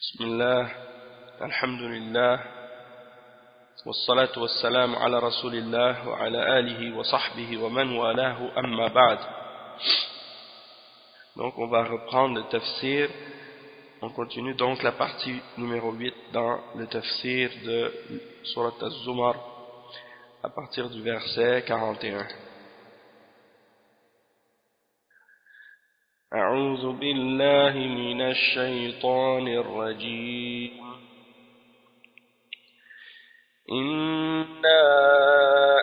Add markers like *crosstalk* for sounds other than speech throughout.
بسم الله الحمد لله والصلاة والسلام على رسول الله وعلى آله وصحبه ومن والاه أما بعد Donc on va reprendre le tafsir On continue donc la partie numéro 8 dans le tafsir de Surat Az-Zumar à partir du verset 41 أعوذ بالله من الشيطان الرجيم. إنا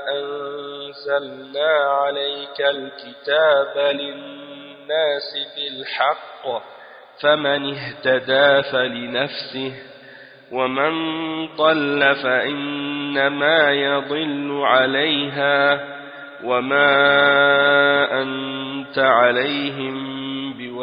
أنزلنا عليك الكتاب للناس بالحق فمن اهتدى فلنفسه ومن ضل فإنما يضل عليها وما أنت عليهم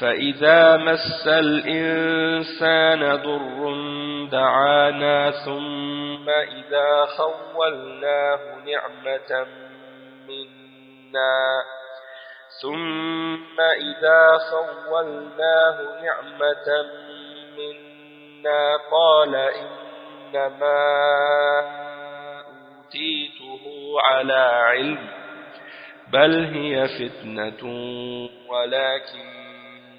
فإذا مس الإنسان ضر دعانا ثم إذا خولناه نعمة منا ثم إذا خولناه نعمة منا قال إنما أوتيته على علم بل هي فتنة ولكن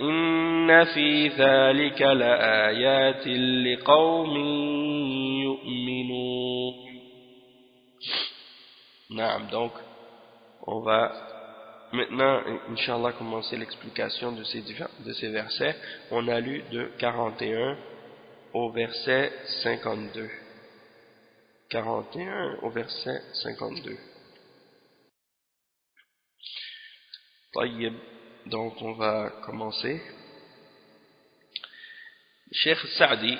إن في ذلك لآيات لقوم يؤمنون نعم donc on va maintenant Inch'Allah commencer l'explication de ces, de ces versets on a lu de 41 au verset 52 41 au verset 52. donc on va commencer. Cheikh Sa'di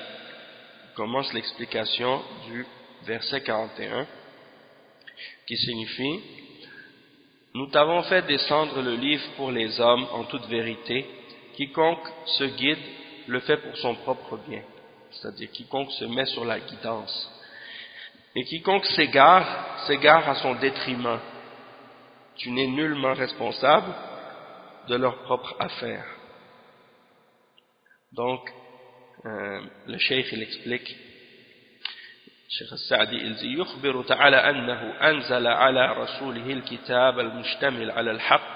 commence l'explication du verset 41 qui signifie Nous t'avons fait descendre le livre pour les hommes en toute vérité. Quiconque se guide le fait pour son propre bien. C'est-à-dire quiconque se met sur la guidance. Et quiconque s'égare, s'égare à son détriment. Tu n'es nullement responsable de leur propre affaire. Donc, euh, le cheikh il explique الشيخ السعدي يخبر تعالى أنه أنزل على رسوله الكتاب المشتمل على الحق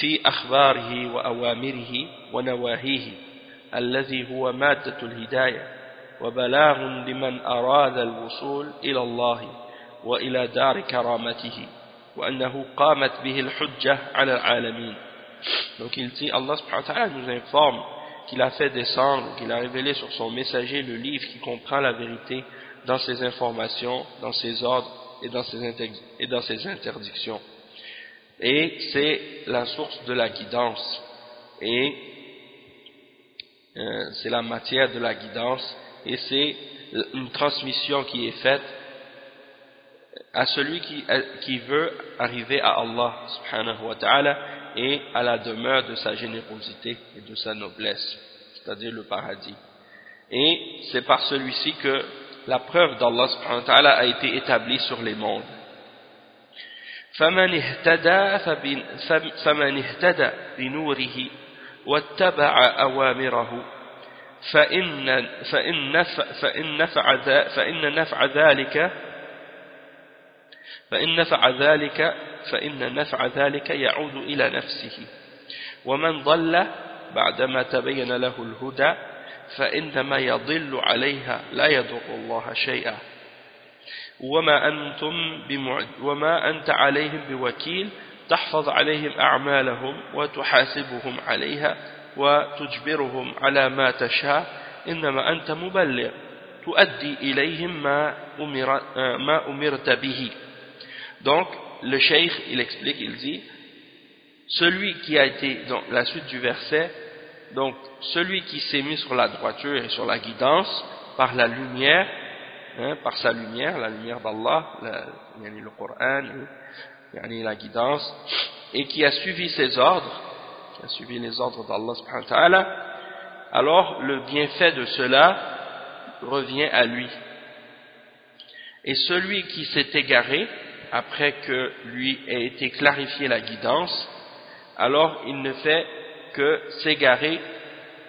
في أخباره وأوامره ونواهيه الذي هو مادة الهداية وبلاغ لمن أراد الوصول إلى الله وإلى دار كرامته وأنه قامت به الحجة على العالمين Donc il dit, Allah nous informe qu'il a fait descendre, qu'il a révélé sur son messager le livre qui comprend la vérité dans ses informations, dans ses ordres et dans ses, et dans ses interdictions. Et c'est la source de la guidance. Et euh, c'est la matière de la guidance. Et c'est une transmission qui est faite à celui qui, qui veut arriver à Allah subhanahu wa ta'ala et à la demeure de sa générosité et de sa noblesse, c'est-à-dire le paradis. Et c'est par celui-ci que la preuve d'Allah subhanahu wa ta'ala a été établie sur les mondes. فمن اهتدى فمن اهتدى بنوره واتبع أوامره فإن, فإن, نفع, فإن, نفع, فإن نفع ذلك فإن نفع ذلك فإن نفع ذلك يعود إلى نفسه. ومن ضل بعدما تبين له الهدى فإنما يضل عليها لا يضر الله شيئا. وما أنتم وما أنت عليهم بوكيل تحفظ عليهم أعمالهم وتحاسبهم عليها وتجبرهم على ما تشاء. إنما أنت مبلغ تؤدي إليهم ما, أمر ما أمرت به. Donc, le cheikh, il explique, il dit, celui qui a été, dans la suite du verset, donc celui qui s'est mis sur la droiture et sur la guidance par la lumière, hein, par sa lumière, la lumière d'Allah, le, Coran, la guidance, et qui a suivi ses ordres, qui a suivi les ordres d'Allah alors le bienfait de cela revient à lui. Et celui qui s'est égaré, après que lui ait été clarifié la guidance, alors il ne fait que s'égarer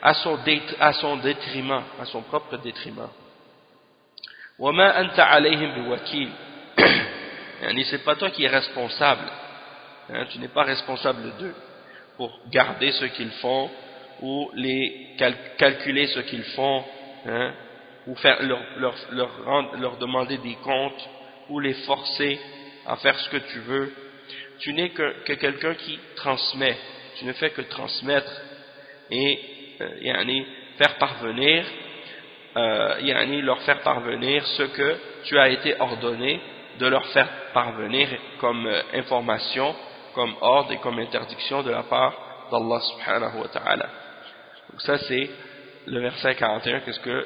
à son, à son détriment, à son propre détriment. وَمَا أَنْتَ عَلَيْهِمْ بِوَكِيلٍ *coughs* c'est pas toi qui es responsable hein, tu n'es pas responsable d'eux pour garder ce qu'ils font ou les calculer ce qu'ils font hein, ou faire leur, leur, leur, leur demander des comptes ou les forcer à faire ce que tu veux. Tu n'es que, que quelqu'un qui transmet. Tu ne fais que transmettre et euh, faire parvenir, euh, leur faire parvenir ce que tu as été ordonné de leur faire parvenir comme euh, information, comme ordre et comme interdiction de la part d'Allah subhanahu wa ta'ala. Donc ça c'est le verset 41, qu'est-ce que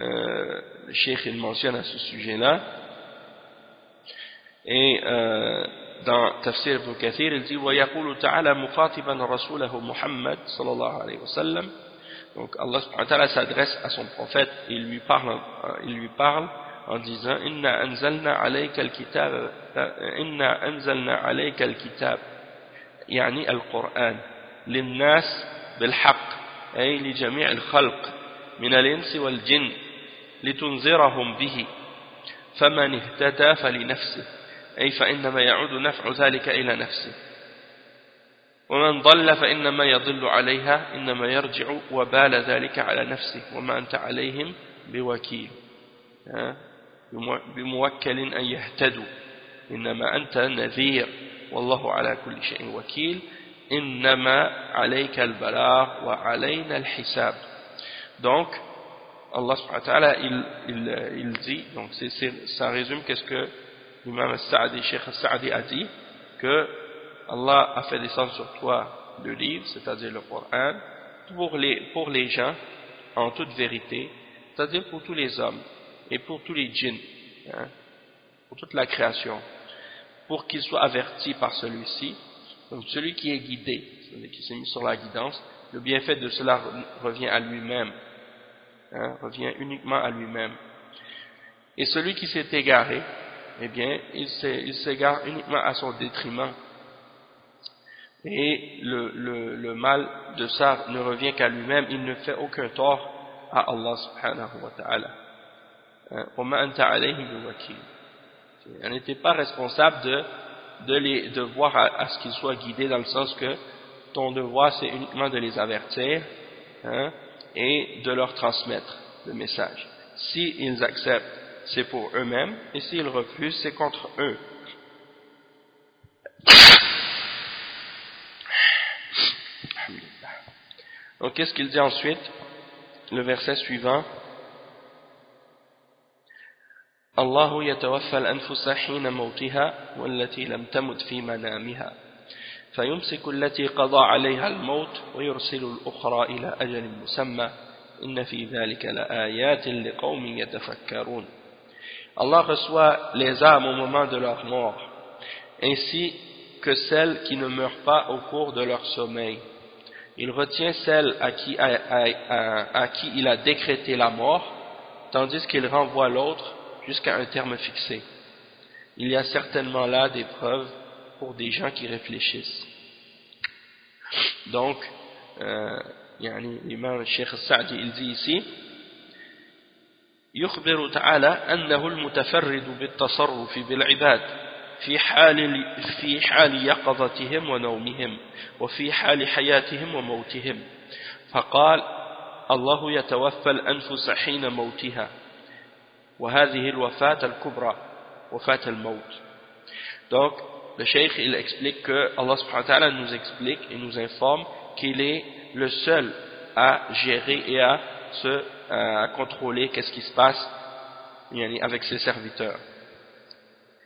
euh, le cheikh il mentionne à ce sujet-là? Et euh, dans Tafsir Ibn Kathir, il dit وَيَقُولُ تَعَالَى مُخَاطِبًا رَسُولَهُ مُحَمَّد صلى الله عليه وسلم. Donc Allah subhanahu wa ta'ala s'adresse à son prophète et il lui parle, il lui parle en disant إِنَّا أَنزَلْنَا عَلَيْكَ الْكِتَابَ إِنَّا أَنزَلْنَا عَلَيْكَ الْكِتَاب يعني القرآن للناس بالحق أي لجميع الخلق من الإنس والجن لتنذرهم به فمن اهتدى فلنفسه أي فإنما يعود نفع ذلك إلى نفسه. ومن ضل فإنما يضل عليها إنما يرجع وبال ذلك على نفسه وما أنت عليهم بوكيل. بموكل أن يهتدوا. إنما أنت نذير. والله على كل شيء وكيل. إنما عليك البلاغ وعلينا الحساب. Donc Allah subhanahu il, il, il dit, donc ça résume qu'est-ce que l'imam Sa'di, Sheikh Sa'di a dit, que Allah a fait descendre sur toi le livre, c'est-à-dire le Coran, pour les, pour les gens, en toute vérité, c'est-à-dire pour tous les hommes et pour tous les djinns, hein, pour toute la création, pour qu'ils soient avertis par celui-ci, donc celui qui est guidé, celui qui s'est mis sur la guidance, le bienfait de cela revient à lui-même, hein, revient uniquement à lui-même. Et celui qui s'est égaré, eh bien, il s'égare uniquement à son détriment. Et le, mal de ça ne revient qu'à lui-même, il ne fait aucun tort à Allah subhanahu wa ta'ala. Hein, on n'était pas responsable de, de, les, de voir à, ce qu'ils soient guidés dans le sens que ton devoir c'est uniquement de les avertir hein, et de leur transmettre le message. S'ils acceptent, c'est pour eux-mêmes, et s'ils refusent, c'est contre eux. Donc qu'est-ce qu'il dit ensuite Le verset suivant. الله يتوفى الأنفس حين موتها والتي لم تمت في منامها فيمسك التي قضى عليها الموت ويرسل الأخرى إلى أجل مسمى إن في ذلك لآيات لقوم يتفكرون Allah reçoit les âmes au moment de leur mort, ainsi que celles qui ne meurent pas au cours de leur sommeil. Il retient celles à qui, il a décrété la mort, tandis qu'il renvoie l'autre jusqu'à un terme fixé. Il y a certainement là des preuves pour des gens qui réfléchissent. Donc, euh, l'imam Cheikh Sa'di, il dit ici, يخبر تعالى أنه المتفرد بالتصرف بالعباد في حال, في حال يقظتهم ونومهم وفي حال حياتهم وموتهم. فقال الله يتوفى الأنفس حين موتها. وهذه الوفاة الكبرى وفاة الموت. Donc le cheikh il explique que Allah subhanahu wa ta'ala nous explique et nous informe qu'il est le seul à gérer et à se à contrôler qu'est-ce qui se passe avec ses serviteurs.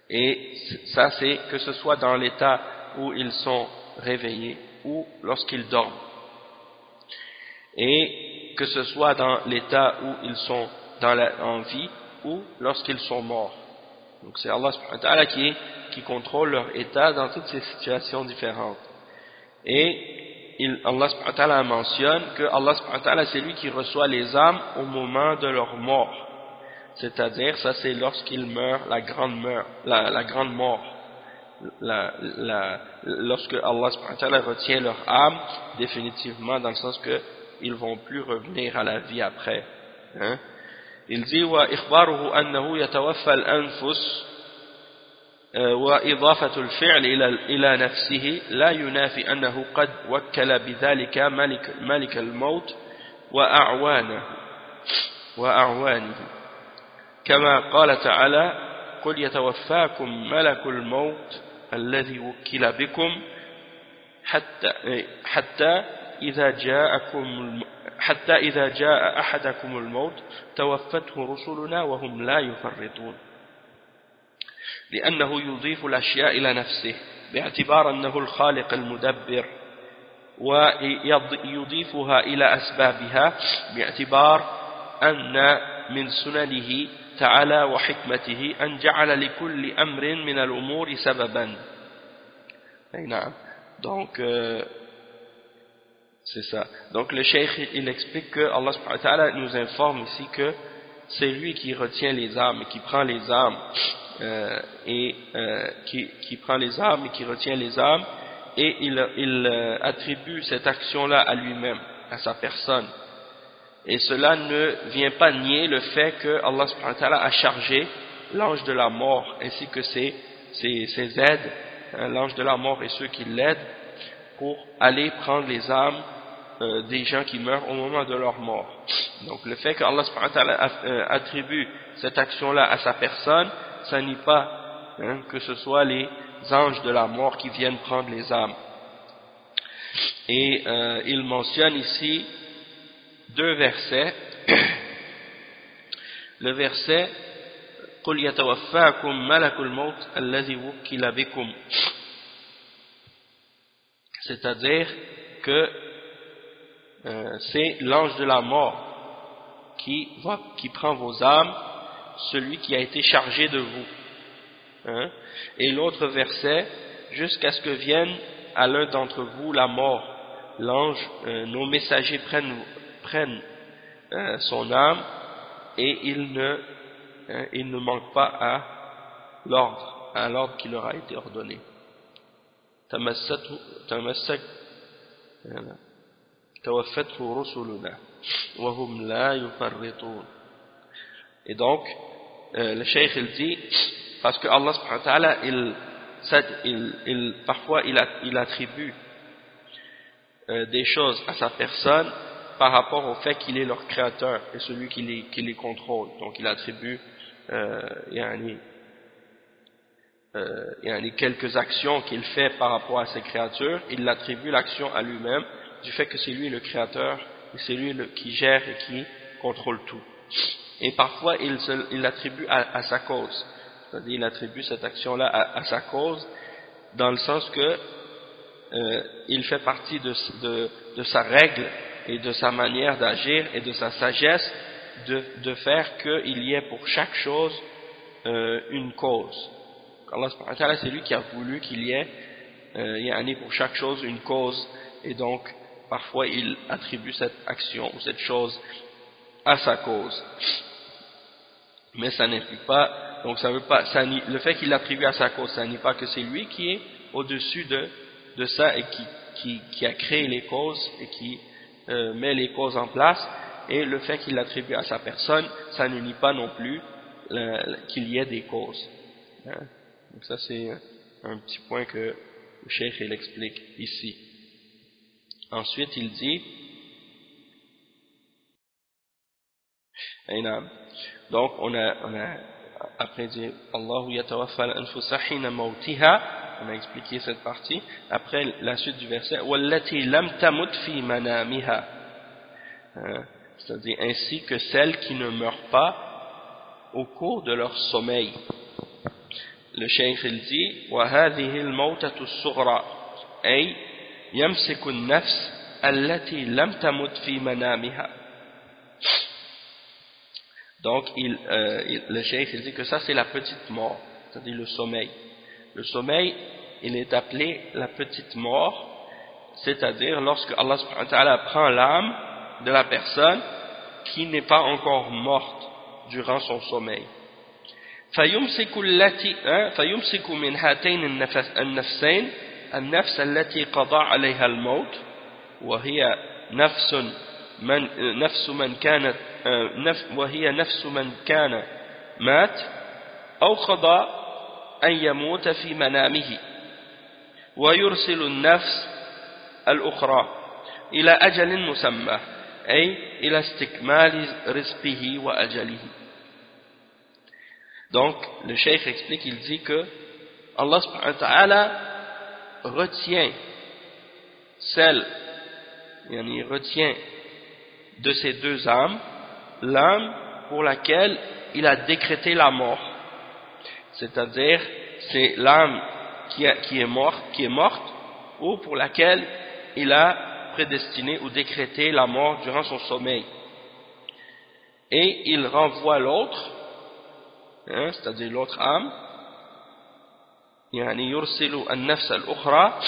Et ça, c'est que ce soit dans l'état où ils sont réveillés ou lorsqu'ils dorment. Et que ce soit dans l'état où ils sont en vie ou lorsqu'ils sont morts. Donc c'est Allah qui, qui contrôle leur état dans toutes ces situations différentes. Et il, Allah subhanahu mentionne que Allah subhanahu c'est lui qui reçoit les âmes au moment de leur mort. C'est-à-dire, ça c'est lorsqu'ils meurent, la grande, meurt, la, grande mort. La, la, lorsque Allah subhanahu retient leur âme définitivement dans le sens qu'ils ne vont plus revenir à la vie après. Hein? Il dit, « Wa ikhbaruhu annahu yatawaffa » وإضافة الفعل إلى نفسه لا ينافي أنه قد وكل بذلك ملك, ملك الموت وأعوانه وأعوانه. كما قال تعالى قل يتوفاكم ملك الموت الذي وكل بكم حتى, حتى إذا جاءكم حتى إذا جاء أحدكم الموت توفته رسلنا وهم لا يفرطون. لأنه يضيف الأشياء إلى نفسه باعتبار أنه الخالق المدبر ويضيفها إلى أسبابها باعتبار أن من سننه تعالى وحكمته أن جعل لكل أمر من الأمور سببا أي نعم donc euh, c'est ça donc le cheikh il explique que Allah subhanahu wa ta'ala nous informe ici que c'est lui qui retient les âmes qui prend les âmes Euh, et euh, qui, qui, prend les âmes et qui retient les âmes et il, il euh, attribue cette action-là à lui-même, à sa personne. Et cela ne vient pas nier le fait que Allah subhanahu wa a chargé l'ange de la mort ainsi que ses, ses, ses aides, hein, l'ange de la mort et ceux qui l'aident pour aller prendre les âmes euh, des gens qui meurent au moment de leur mort. Donc le fait que Allah subhanahu wa ta'ala attribue cette action-là à sa personne, ça nie pas hein, que ce soit les anges de la mort qui viennent prendre les âmes. Et euh, il mentionne ici deux versets *clears throat* le verset قل يتوفاكم ملك الموت الذي وكل بكم c'est-à-dire que euh, c'est l'ange de la mort qui, va, qui prend vos âmes, celui qui a été chargé de vous. Hein? Et l'autre verset, jusqu'à ce que vienne à l'un d'entre vous la mort, l'ange, euh, nos messagers prennent, prennent euh, son âme et il ne, hein, il ne manque pas à l'ordre, à l'ordre qui leur a été ordonné. تمسك توفته رسلنا وهم لا يفرطون et donc euh, le cheikh il dit parce que Allah subhanahu wa ta'ala il, il, il, parfois il, attribue euh, des choses à sa personne par rapport au fait qu'il est leur créateur et celui qui les, qui les contrôle donc il attribue euh, yani, euh, il y a les quelques actions qu'il fait par rapport à ses créatures, il attribue l'action à lui-même du fait que c'est lui le créateur et c'est lui qui gère et qui contrôle tout. Et parfois il, l'attribue à, sa cause, c'est-à-dire il attribue cette action-là à, sa cause dans le sens que euh, il fait partie de, sa règle et de sa manière d'agir et de sa sagesse de, de faire qu'il y ait pour chaque chose euh, une cause. Allah c'est lui qui a voulu qu'il y ait euh, pour chaque chose une cause. Et donc parfois il attribue cette action ou cette chose à sa cause mais ça n'implique pas donc ça veut pas ça, le fait qu'il l'attribue à sa cause ça n'est pas que c'est lui qui est au-dessus de, de ça et qui, qui, qui, a créé les causes et qui euh, met les causes en place et le fait qu'il l'attribue à sa personne ça ne nie pas non plus qu'il y ait des causes hein? Donc ça c'est un petit point que le cheikh il explique ici. Ensuite il dit donc on a, on a après dit Allahu yatawaffa al-anfusa hina mawtiha on a expliqué cette partie après la suite du verset wallati lam tamut fi manamiha hein, c'est-à-dire ainsi que celles qui ne meurent pas au cours de leur sommeil le cheikh il dit وهذه الموتة الصغرى أي يمسك النفس التي لم تمت في منامها donc il, euh, il, le cheikh il dit que ça c'est la petite mort c'est-à-dire le sommeil le sommeil il est appelé la petite mort c'est-à-dire lorsque Allah subhanahu wa ta'ala prend l'âme de la personne qui n'est pas encore morte durant son sommeil فيمسك التي فيمسك من هاتين النفسين النفس التي قضى عليها الموت وهي نفس من نفس من كانت وهي نفس من كان مات أو قضى أن يموت في منامه ويرسل النفس الأخرى إلى أجل مسمى أي إلى استكمال رزقه وأجله Donc, le cheikh explique, il dit que Allah subhanahu wa ta'ala retient celle, il retient de ces deux âmes, l'âme pour laquelle il a décrété la mort. C'est-à-dire, c'est l'âme qui, qui, est morte, qui est morte, ou pour laquelle il a prédestiné ou décrété la mort durant son sommeil. Et il renvoie l'autre hein, c'est-à-dire l'autre âme يعني يرسل النفس الأخرى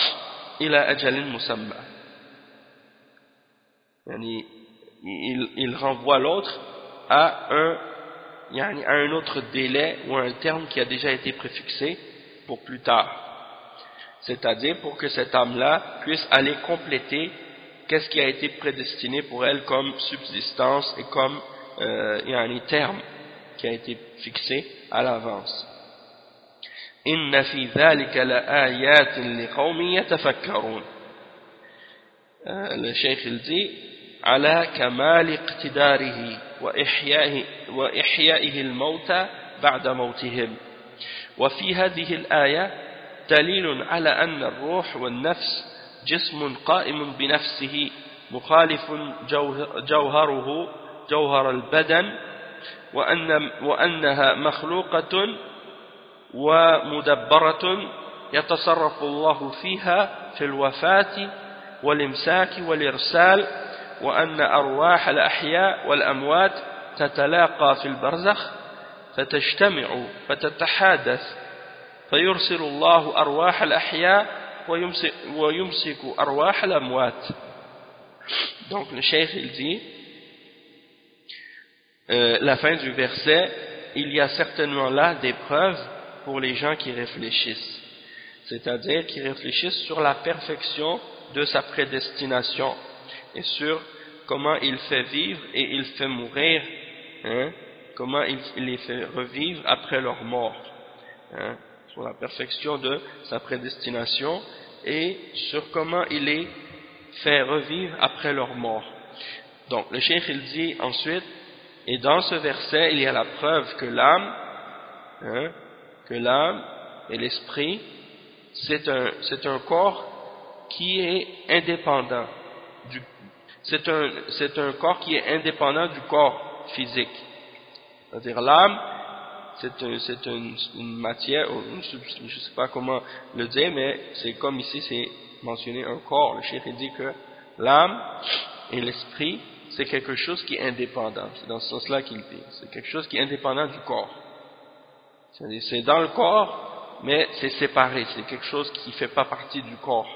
إلى أجل مسمى يعني il, il renvoie l'autre à un يعني à un autre délai ou un terme qui a déjà été préfixé pour plus tard c'est-à-dire pour que cette âme-là puisse aller compléter qu'est-ce qui a été prédestiné pour elle comme subsistance et comme euh, un terme qui a été fixé à l'avance. إن في ذلك لآيات لقوم يتفكرون الشيخ الزي على كمال اقتداره وإحيائه, وإحيائه الموتى بعد موتهم. وفي هذه الآية دليل على أن الروح والنفس جسم قائم بنفسه مخالف جوهره جوهر البدن وأن وأنها مخلوقة ومدبرة يتصرف الله فيها في الوفاة والإمساك والإرسال وأن أرواح الأحياء والأموات تتلاقى في البرزخ فتجتمع فتتحادث فيرسل الله أرواح الأحياء ويمسك, ويمسك أرواح الأموات donc le cheikh il dit euh, la fin du verset il y a certainement là des preuves pour les gens qui réfléchissent c'est-à-dire qui réfléchissent sur la perfection de sa prédestination sur comment il fait vivre et il fait mourir hein, comment il, les fait revivre après leur mort hein, sur la perfection de sa prédestination et sur comment il les fait revivre après leur mort. Donc le cheikh il dit ensuite et dans ce verset il y a la preuve que l'âme hein, que l'âme et l'esprit c'est un, un corps qui est indépendant c'est un, un corps qui est indépendant du corps physique c'est-à-dire l'âme, c'est une, matière, je ne sais pas comment le dire, mais c'est comme ici, c'est mentionné un corps. Le chef dit que l'âme et l'esprit, c'est quelque chose qui est indépendant. C'est dans ce sens-là qu'il dit. C'est quelque chose qui est indépendant du corps. C'est dans le corps, mais c'est séparé. C'est quelque chose qui ne fait pas partie du corps.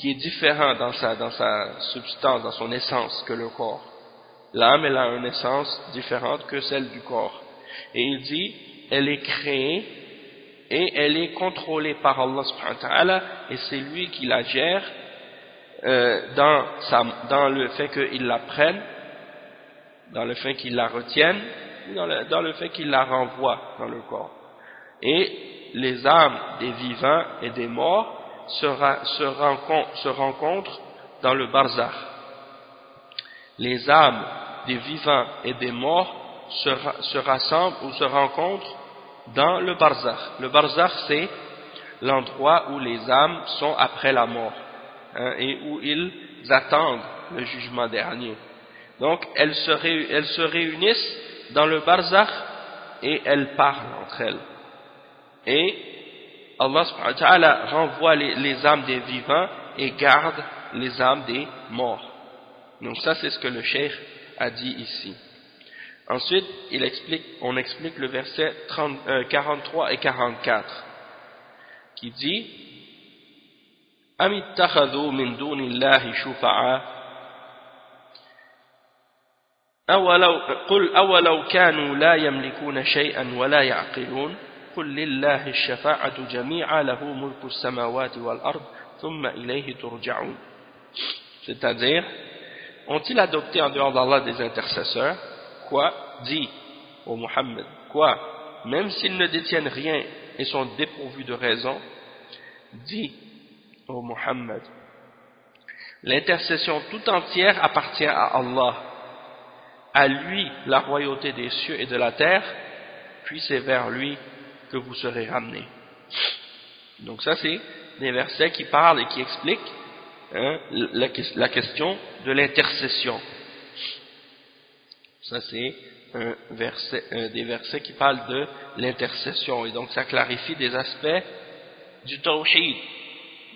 Qui est différent dans sa, dans sa substance, dans son essence que le corps. L'âme, elle a une essence différente que celle du corps. Et il dit, elle est créée et elle est contrôlée par Allah subhanahu wa ta'ala et c'est lui qui la gère euh, dans, dans le fait qu'il la prenne, dans le fait qu'il la retienne, dans le, dans le fait qu'il la renvoie dans le corps. Et les âmes des vivants et des morts se, se, rencontrent, se dans le barzakh. Les âmes des vivants et des morts se, rassemblent ou se rencontrent dans le barzakh. Le barzakh, c'est l'endroit où les âmes sont après la mort hein, et où ils attendent le jugement dernier. Donc, elles se, réunissent dans le barzakh et elles parlent entre elles. Et Allah subhanahu wa ta'ala renvoie les, les âmes des vivants et garde les âmes des morts. Donc ça, c'est ce que le cheikh a dit ici. Ensuite, il explique, on explique le verset 30, 43 euh, et 44 qui dit أم اتخذوا من دون الله شفعاء أولو قل أولو كانوا لا يملكون شيئا ولا يعقلون قل لله الشفاعة جميعا له ملك السماوات والأرض ثم إليه ترجعون c'est-à-dire ont-ils adopté en dehors d'Allah des intercesseurs Quoi Dit au Muhammad. Quoi Même s'ils ne détiennent rien et sont dépourvus de raison, dit au Muhammad. L'intercession tout entière appartient à Allah. À lui la royauté des cieux et de la terre, puis c'est vers lui que vous serez ramenés. Donc ça c'est des versets qui parlent et qui expliquent Hein, la, question de l'intercession. Ça c'est un verset, des versets qui parlent de l'intercession et donc ça clarifie des aspects du tawhid.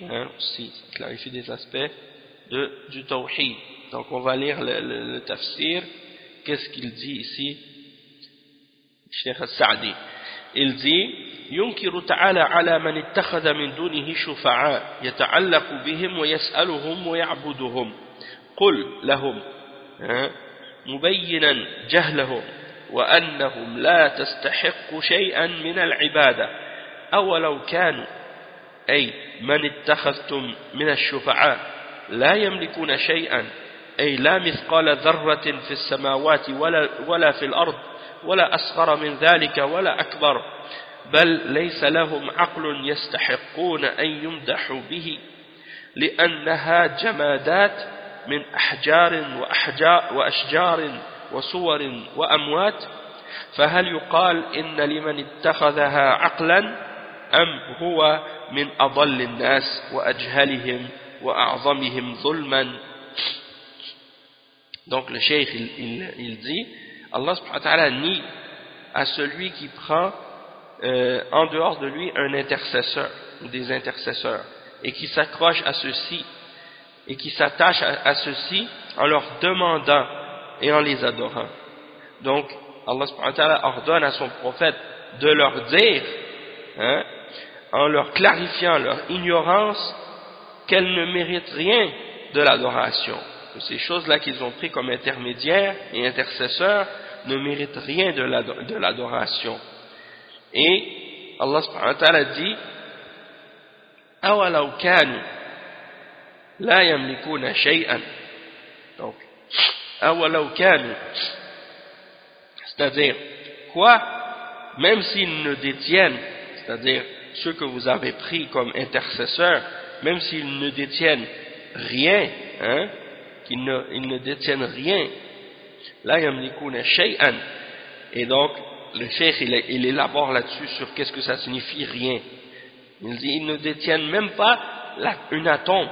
Hein, aussi, ça clarifie des aspects du tawhid. Donc on va lire le, le, tafsir. Qu'est-ce qu'il dit ici Cheikh Sa'di. Il dit ينكر تعالى على من اتخذ من دونه شفعاء يتعلق بهم ويسألهم ويعبدهم. قل لهم مبينا جهلهم وأنهم لا تستحق شيئا من العبادة. أولو كانوا أي من اتخذتم من الشفعاء لا يملكون شيئا أي لا مثقال ذرة في السماوات ولا, ولا في الأرض ولا أصغر من ذلك ولا أكبر بل ليس لهم عقل يستحقون أن يمدحوا به لأنها جمادات من أحجار وأحجار وأشجار وصور وأموات فهل يقال إن لمن اتخذها عقلا أم هو من أضل الناس وأجهلهم وأعظمهم ظلما؟ Donc le cheikh il, il, il dit Allah subhanahu wa ta'ala nie à celui qui prend euh, en dehors de lui un intercesseur ou des intercesseurs et qui s'accroche à ceux-ci et qui s'attache à, ceux-ci en leur demandant et en les adorant. Donc, Allah subhanahu wa ta'ala ordonne à son prophète de leur dire, hein, en leur clarifiant leur ignorance, qu'elles ne méritent rien de l'adoration. Ces choses-là qu'ils ont pris comme intermédiaires et intercesseurs ne méritent rien de l'adoration. Et Allah subhanahu wa ta'ala dit أَوَلَوْ كَانُوا لَا يَمْلِكُونَ شَيْئًا Donc, أَوَلَوْ كَانُوا C'est-à-dire, quoi Même s'ils ne détiennent, c'est-à-dire ceux que vous avez pris comme intercesseurs, même s'ils ne détiennent rien, hein, qu'ils ne, ils ne détiennent rien, la yamlikuna shay'an. Et donc, le cheikh, il, élabore là-dessus sur qu'est-ce que ça signifie rien. Il dit, ils ne détiennent même pas une atome,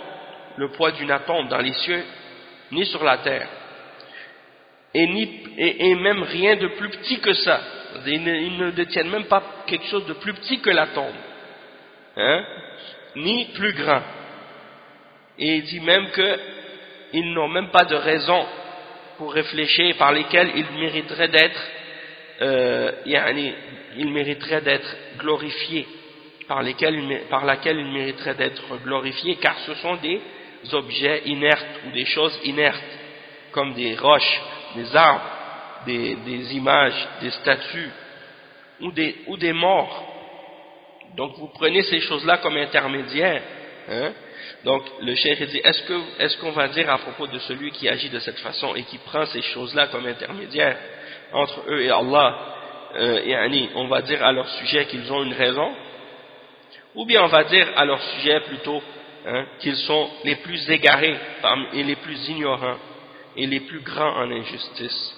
le poids d'une atome dans les cieux, ni sur la terre. Et, ni, et, même rien de plus petit que ça. Ils ne, ils ne, détiennent même pas quelque chose de plus petit que l'atome. Hein, ni plus grand. Et il dit même qu'ils n'ont même pas de raison réfléchir par lesquelles ils mériteraient d'être euh, ils mériteraient d'être glorifiés par, lesquels, par laquelle ils mériteraient d'être glorifiés car ce sont des objets inertes ou des choses inertes comme des roches, des arbres, des, images, des statues ou des, ou des morts donc vous prenez ces choses-là comme intermédiaires hein? Donc le cheikh dit, est-ce qu'on va dire à propos de celui qui agit de cette façon et qui prend ces choses-là comme intermédiaires entre eux et Allah, euh, on va dire à leur sujet qu'ils ont une raison Ou bien on va dire à leur sujet plutôt hein, qu'ils sont les plus égarés et les plus ignorants et les plus grands en injustice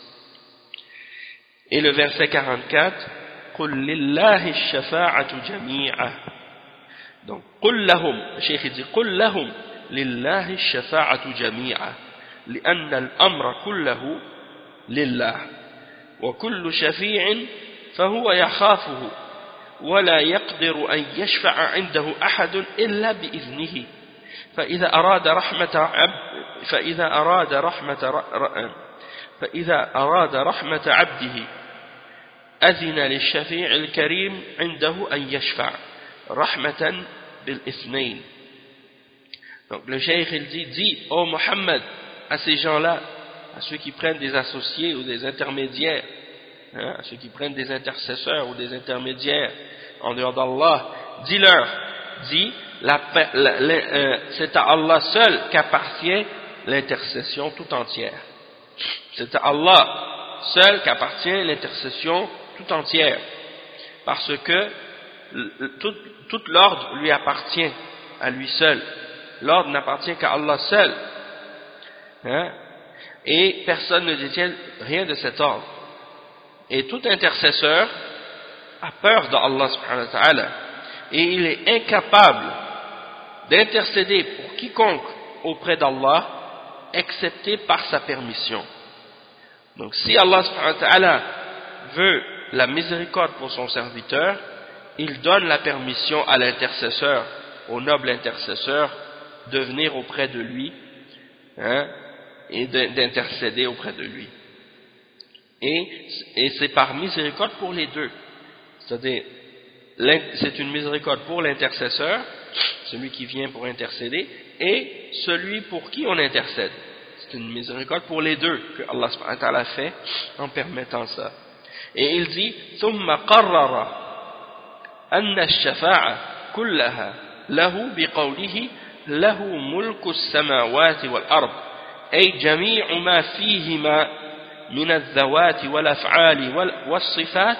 Et le verset 44, « قُلْ لِلَّهِ الشَّفَاعَةُ جَمِيعًا » Donc, قل لهم الشيخ يقول قل لهم لله الشفاعة جميعا لأن الأمر كله لله وكل شفيع فهو يخافه ولا يقدر أن يشفع عنده أحد إلا بإذنه فإذا أراد رحمة عبد فإذا أراد رحمة فإذا أراد رحمة عبده أذن للشفيع الكريم عنده أن يشفع rahmatan bil. Donc le cheikh il dit, dit, oh Mohammed, à ces gens-là, à ceux qui prennent des associés ou des intermédiaires, hein, à ceux qui prennent des intercesseurs ou des intermédiaires en dehors d'Allah, dis-leur, dis, euh, c'est à Allah seul qu'appartient l'intercession tout entière. C'est à Allah seul qu'appartient l'intercession tout entière. Parce que tout, l'ordre lui appartient à lui seul. L'ordre n'appartient qu'à Allah seul. Hein? Et personne ne détient rien de cet ordre. Et tout intercesseur a peur d'Allah subhanahu wa ta'ala. Et il est incapable d'intercéder pour quiconque auprès d'Allah, excepté par sa permission. Donc si Allah subhanahu wa ta'ala veut la miséricorde pour son serviteur, il donne la permission à l'intercesseur, au noble intercesseur, de venir auprès de lui hein, et d'intercéder auprès de lui. Et, et c'est par miséricorde pour les deux. C'est-à-dire, c'est une miséricorde pour l'intercesseur, celui qui vient pour intercéder, et celui pour qui on intercède. C'est une miséricorde pour les deux que Allah subhanahu wa ta'ala fait en permettant ça. Et il dit, «» أن الشفاعة كلها له بقوله له ملك السماوات والأرض أي جميع ما فيهما من الذوات والأفعال والصفات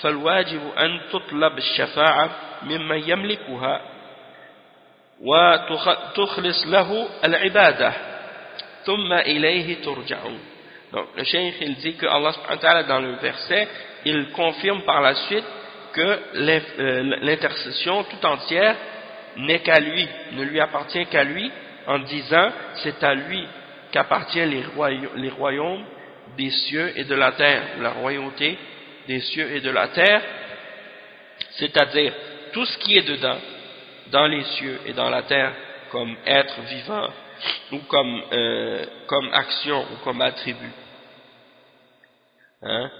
فالواجب أن تطلب الشفاعة ممن يملكها وتخلص له العبادة ثم إليه ترجعون. Donc, le cheikh, il dit que Allah, dans le verset, il confirme par la suite que euh, l'intercession tout entière n'est qu'à lui, ne lui appartient qu'à lui, en disant c'est à lui qu'appartiennent les, royaumes, des cieux et de la terre, la royauté des cieux et de la terre, c'est-à-dire tout ce qui est dedans, dans les cieux et dans la terre, comme être vivant, ou comme, euh, comme action, ou comme attribut. Hein?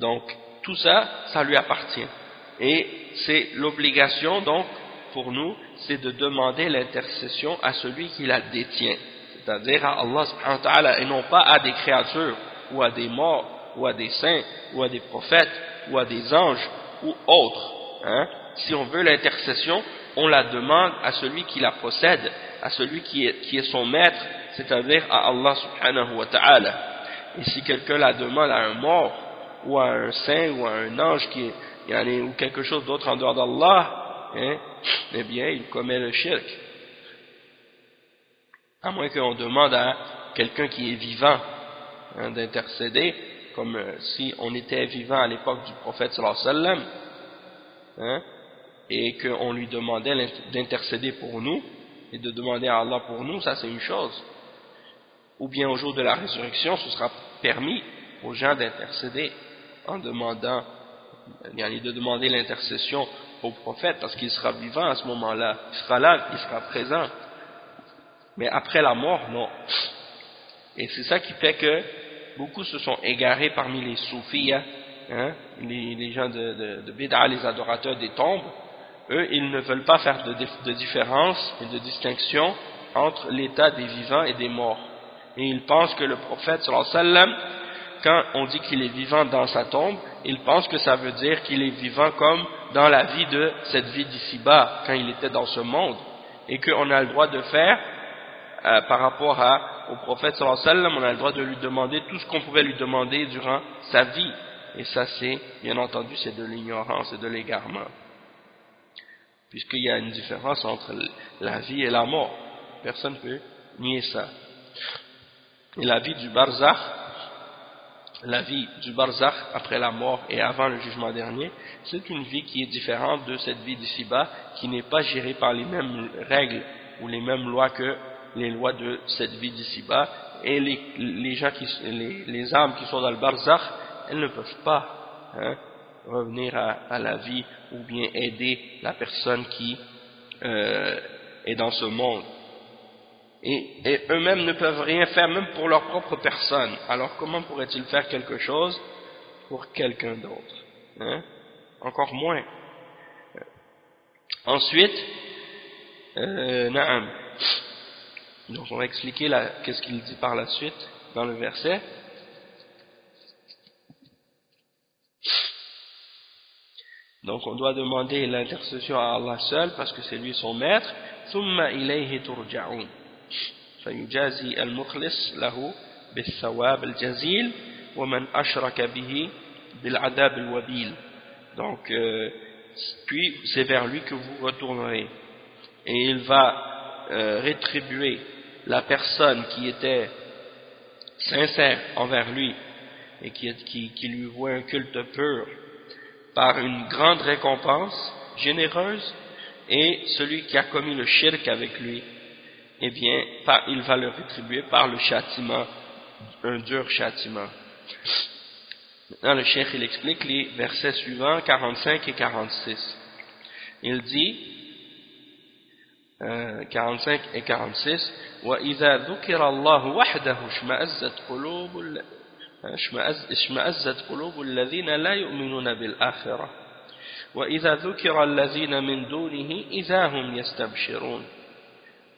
Donc, tout ça, ça lui appartient. Et c'est l'obligation, donc, pour nous, c'est de demander l'intercession à celui qui la détient. C'est-à-dire à Allah subhanahu wa ta'ala, et non pas à des créatures, ou à des morts, ou à des saints, ou à des prophètes, ou à des anges, ou autres. Hein? Si on veut l'intercession, on la demande à celui qui la possède, à celui qui est, son maître, c'est-à-dire à Allah subhanahu wa ta'ala. Et si quelqu'un la demande à un mort, ou à un saint, ou à un ange, qui est, ou quelque chose d'autre en dehors d'Allah, hein, eh bien, il commet le shirk. À moins qu'on demande à quelqu'un qui est vivant hein, d'intercéder, comme euh, si on était vivant à l'époque du prophète sallallahu alayhi wa sallam, hein, et qu'on lui demandait d'intercéder pour nous, et de demander à Allah pour nous, ça c'est une chose. Ou bien au jour de la résurrection, ce sera permis aux gens d'intercéder en demandant, de demander l'intercession au prophète, parce qu'il sera vivant à ce moment-là, il sera là, il sera présent. Mais après la mort, non. Et c'est ça qui fait que beaucoup se sont égarés parmi les soufis, hein, les, gens de, de, de les adorateurs des tombes, eux, ils ne veulent pas faire de, différence et de distinction entre l'état des vivants et des morts. Et ils pensent que le prophète, sallallahu alayhi wa sallam, quand on dit qu'il est vivant dans sa tombe, ils pensent que ça veut dire qu'il est vivant comme dans la vie de cette vie d'ici-bas, quand il était dans ce monde, et qu'on a le droit de faire, euh, par rapport au prophète sallallahu alayhi wa sallam, on a le droit de lui demander tout ce qu'on pouvait lui demander durant sa vie. Et ça, c'est, bien entendu, c'est de l'ignorance et de l'égarement puisqu'il y a une différence entre la vie et la mort. Personne ne peut nier ça. Et la vie du barzakh, la vie du barzakh après la mort et avant le jugement dernier, c'est une vie qui est différente de cette vie d'ici-bas, qui n'est pas gérée par les mêmes règles ou les mêmes lois que les lois de cette vie d'ici-bas. Et les, gens qui, les, âmes qui sont dans le barzakh, elles ne peuvent pas hein, revenir à, la vie ou bien aider la personne qui euh, est dans ce monde Et, eux-mêmes ne peuvent rien faire même pour leur propre personne. Alors comment pourraient-ils faire quelque chose pour quelqu'un d'autre hein? Encore moins. Ensuite, euh, Naam. Donc on va expliquer qu'est-ce qu'il dit par la suite dans le verset. Donc on doit demander l'intercession à Allah seul parce que c'est lui son maître. ثم إليه ترجعون فيجازي المخلص له بالثواب الجزيل ومن أشرك به بالعذاب الوبيل donc euh, puis c'est vers lui que vous retournerez et il va euh, rétribuer la personne qui était sincère envers lui et qui, qui, qui lui voit un culte pur par une grande récompense généreuse et celui qui a commis le shirk avec lui, eh bien, il va le rétribuer par le châtiment, un dur châtiment. Maintenant, le cheikh, il explique les versets suivants, 45 et 46. Il dit, 45 euh, et 46, وَإِذَا ذُكِرَ اللَّهُ وَحْدَهُ اشْمَأَزَّتْ قُلُوبُ اشمأزت قلوب الذين لا يؤمنون بالآخرة وإذا ذكر الذين من دونه إذا هم يستبشرون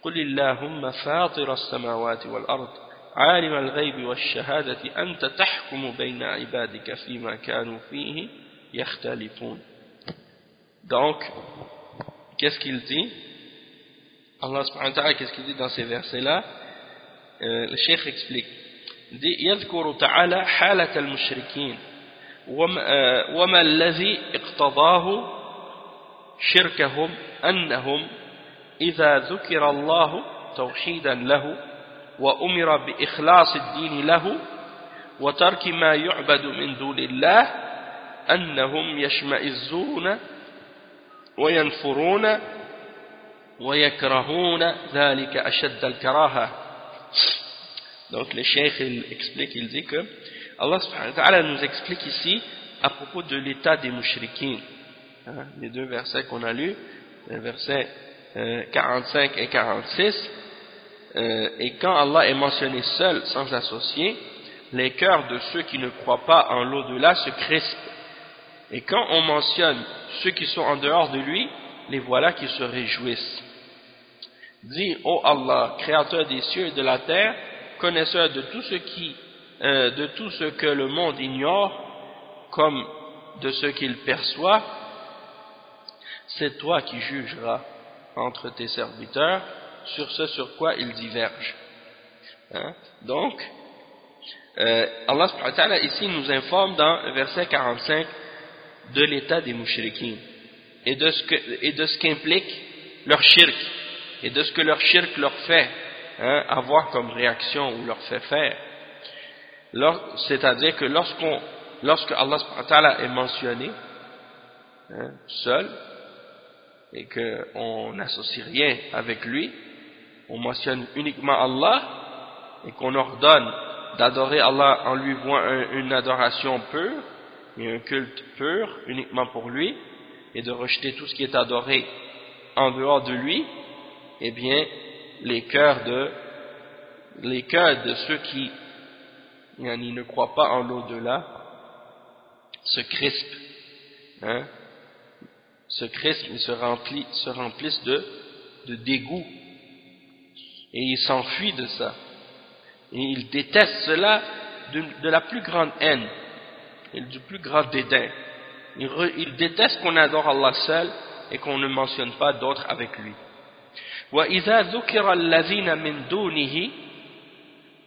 قل اللهم فاطر السماوات والأرض عالم الغيب والشهادة أنت تحكم بين عبادك فيما كانوا فيه يختلفون. Donc, qu'est-ce qu'il dit? Allah subhanahu wa ta'ala, qu'est-ce qu'il dit dans ces versets-là? Euh, Le explique. يذكر تعالى حالة المشركين وما الذي اقتضاه شركهم أنهم إذا ذكر الله توحيدا له وأمر بإخلاص الدين له وترك ما يعبد من دون الله أنهم يشمئزون وينفرون ويكرهون ذلك أشد الكراهة Donc le cheikh il explique, il dit que Allah subhanahu wa ta'ala nous explique ici à propos de l'état des mouchriquins. Hein, les deux versets qu'on a lus, les versets 45 euh, et 46, euh, et quand Allah est mentionné seul, sans associer, les cœurs de ceux qui ne croient pas en l'au-delà se crispent. Et quand on mentionne ceux qui sont en dehors de lui, les voilà qui se réjouissent. Dis, ô Allah, créateur des cieux et de la terre, connaisseur de tout ce qui, euh, de tout ce que le monde ignore, comme de ce qu'il perçoit, c'est toi qui jugeras entre tes serviteurs sur ce sur quoi ils divergent. Hein? Donc, euh, Allah subhanahu ici nous informe dans verset 45 de l'état des mouchriquins et de ce qu'implique leur shirk et de ce que leur shirk leur fait hein, avoir comme réaction ou leur fait faire. C'est-à-dire que lorsqu'on, lorsque Allah est mentionné hein, seul et qu'on n'associe rien avec lui, on mentionne uniquement Allah et qu'on ordonne d'adorer Allah en lui voit une adoration pure et un culte pur uniquement pour lui et de rejeter tout ce qui est adoré en dehors de lui, eh bien, les cœurs de, les cœurs de ceux qui ne croient pas en l'au-delà se crispent, hein, se crispent et se, se remplissent de, de dégoût. Et ils s'enfuient de ça. Et ils détestent cela de, de la plus grande haine et du plus grand dédain. Ils, détestent qu'on adore Allah seul et qu'on ne mentionne pas d'autres avec lui.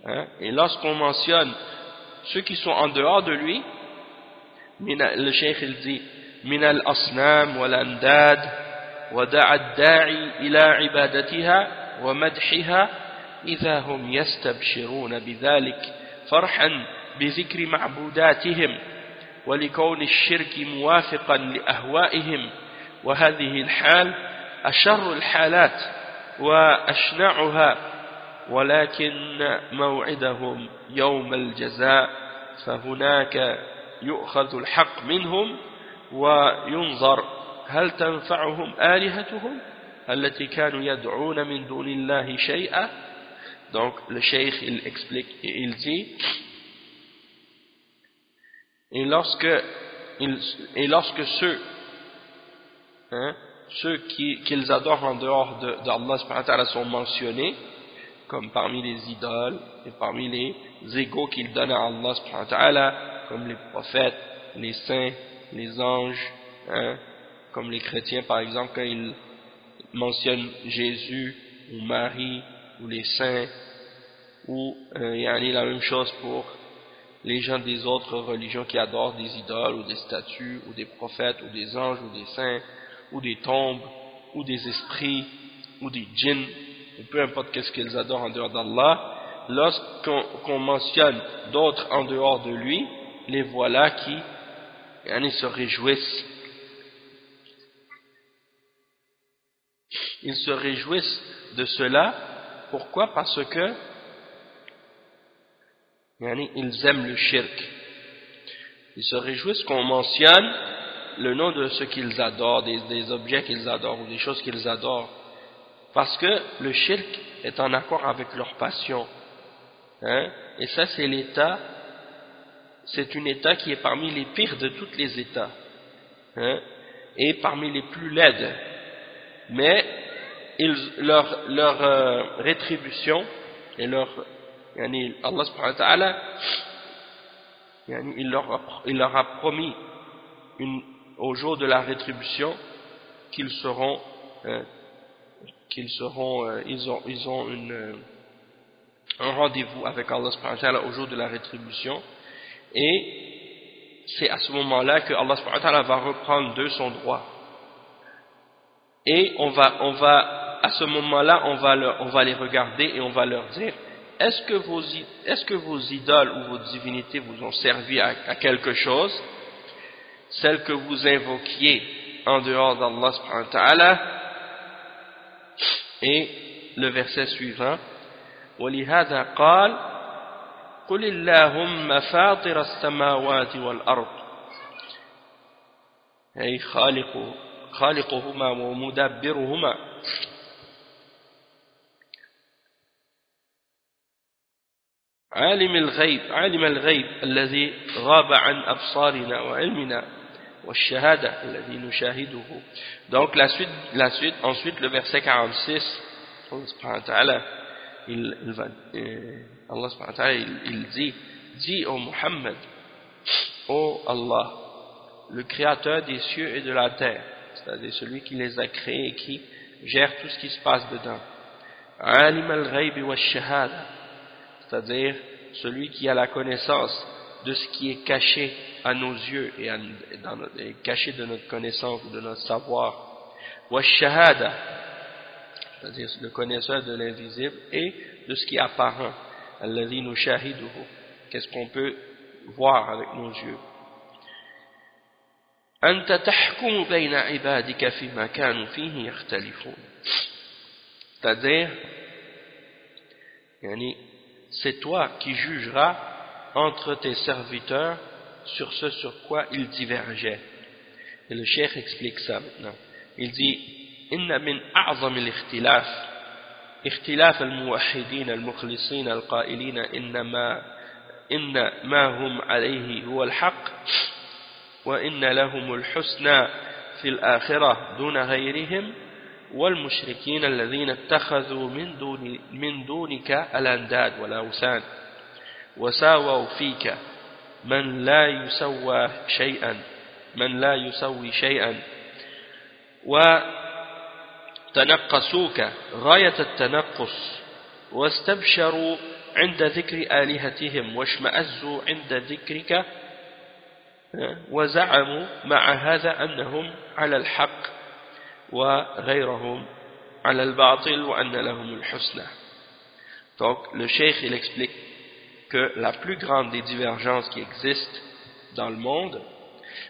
Hein, et lorsqu'on mentionne ceux qui sont en dehors de lui le cheikh il dit من الأصنام والأنداد ودعا الداعي إلى عبادتها ومدحها إذا هم يستبشرون بذلك فرحا بذكر معبوداتهم ولكون الشرك موافقا لأهوائهم. وهذه الحال أشر الحالات وأشنعها ولكن موعدهم يوم الجزاء فهناك يؤخذ الحق منهم وينظر هل تنفعهم آلهتهم التي كانوا يدعون من دون الله شيئا donc le cheikh il explique et il dit et lorsque, et lorsque ceux, hein, ceux qu'ils adorent en dehors d'Allah de, sont mentionnés, comme parmi les idoles et parmi les égaux qu'ils donnent à Allah comme les prophètes, les saints, les anges, hein, comme les chrétiens par exemple quand ils mentionnent Jésus ou Marie ou les saints ou euh, il y a la même chose pour les gens des autres religions qui adorent des idoles ou des statues ou des prophètes ou des anges ou des saints ou des tombes ou des esprits ou des djinns ou peu importe qu'est-ce qu'ils adorent en dehors d'Allah. Lorsqu'on mentionne d'autres en dehors de lui les voilà qui ils se réjouissent ils se réjouissent de cela pourquoi? Parce que ils aiment le shirk. Ils se réjouissent qu'on mentionne le nom de ce qu'ils adorent, des, objets qu'ils adorent ou des choses qu'ils adorent. Parce que le shirk est en accord avec leur passion. Hein? Et ça, c'est l'état, c'est un état qui est parmi les pires de tous les états. Hein? Et parmi les plus laides. Mais leur, leur euh, rétribution et leur yani Allah subhanahu wa ta'ala il, leur a, promis au jour de la rétribution qu'ils seront euh, qu'ils seront euh, ils ont, ils ont une, un rendez-vous avec Allah subhanahu au jour de la rétribution et c'est à ce moment-là que Allah subhanahu wa ta'ala va reprendre de son droit et on va, on va à ce moment-là on va, leur, on va les regarder et on va leur dire est-ce que, vos, est que vos idoles ou vos divinités vous ont servi à, quelque chose Celles que vous invoquiez en dehors d'Allah subhanahu Et le verset suivant وَلِهَذَا قَالَ قل اللهم فاطر السماوات والأرض. أي خالق خالقهما ومدبرهما. عالم الغيب عالم الغيب الذي غاب عن أبصارنا وعلمنا والشهادة الذي نشاهده. Donc la suite, la suite ensuite le verset 46 Allah subhanahu wa ta'ala il, il va euh, Allah subhanahu wa ta'ala il, dit dis au Muhammad ô Allah le créateur des cieux et de la terre c'est-à-dire celui qui les a créés et qui gère tout ce qui se passe dedans alim al-ghayb wa shahada c'est-à-dire celui qui a la connaissance de ce qui est caché à nos yeux et, dans caché de notre connaissance, de notre savoir. shahada c'est-à-dire le connaisseur de l'invisible et de ce qui est apparent Qu'est-ce qu'on peut voir avec nos yeux. c'est-à-dire c'est toi qui jugeras entre tes serviteurs sur ce sur quoi ils divergeaient. Et le cheikh explique ça maintenant. Il dit إن من أعظم الاختلاف اختلاف الموحدين المخلصين القائلين إنما إن ما هم عليه هو الحق وإن لهم الحسنى في الآخرة دون غيرهم والمشركين الذين اتخذوا من, دون من دونك الأنداد والأوثان وساووا فيك من لا يسوى شيئا من لا يسوي شيئا وتنقصوك غاية التنقص واستبشروا عند ذكر آلهتهم واشمأزوا عند ذكرك وزعموا مع هذا أنهم على الحق وغيرهم على الباطل وأن لهم الحسنى donc le cheikh il explique que la plus grande des divergences qui existent dans le monde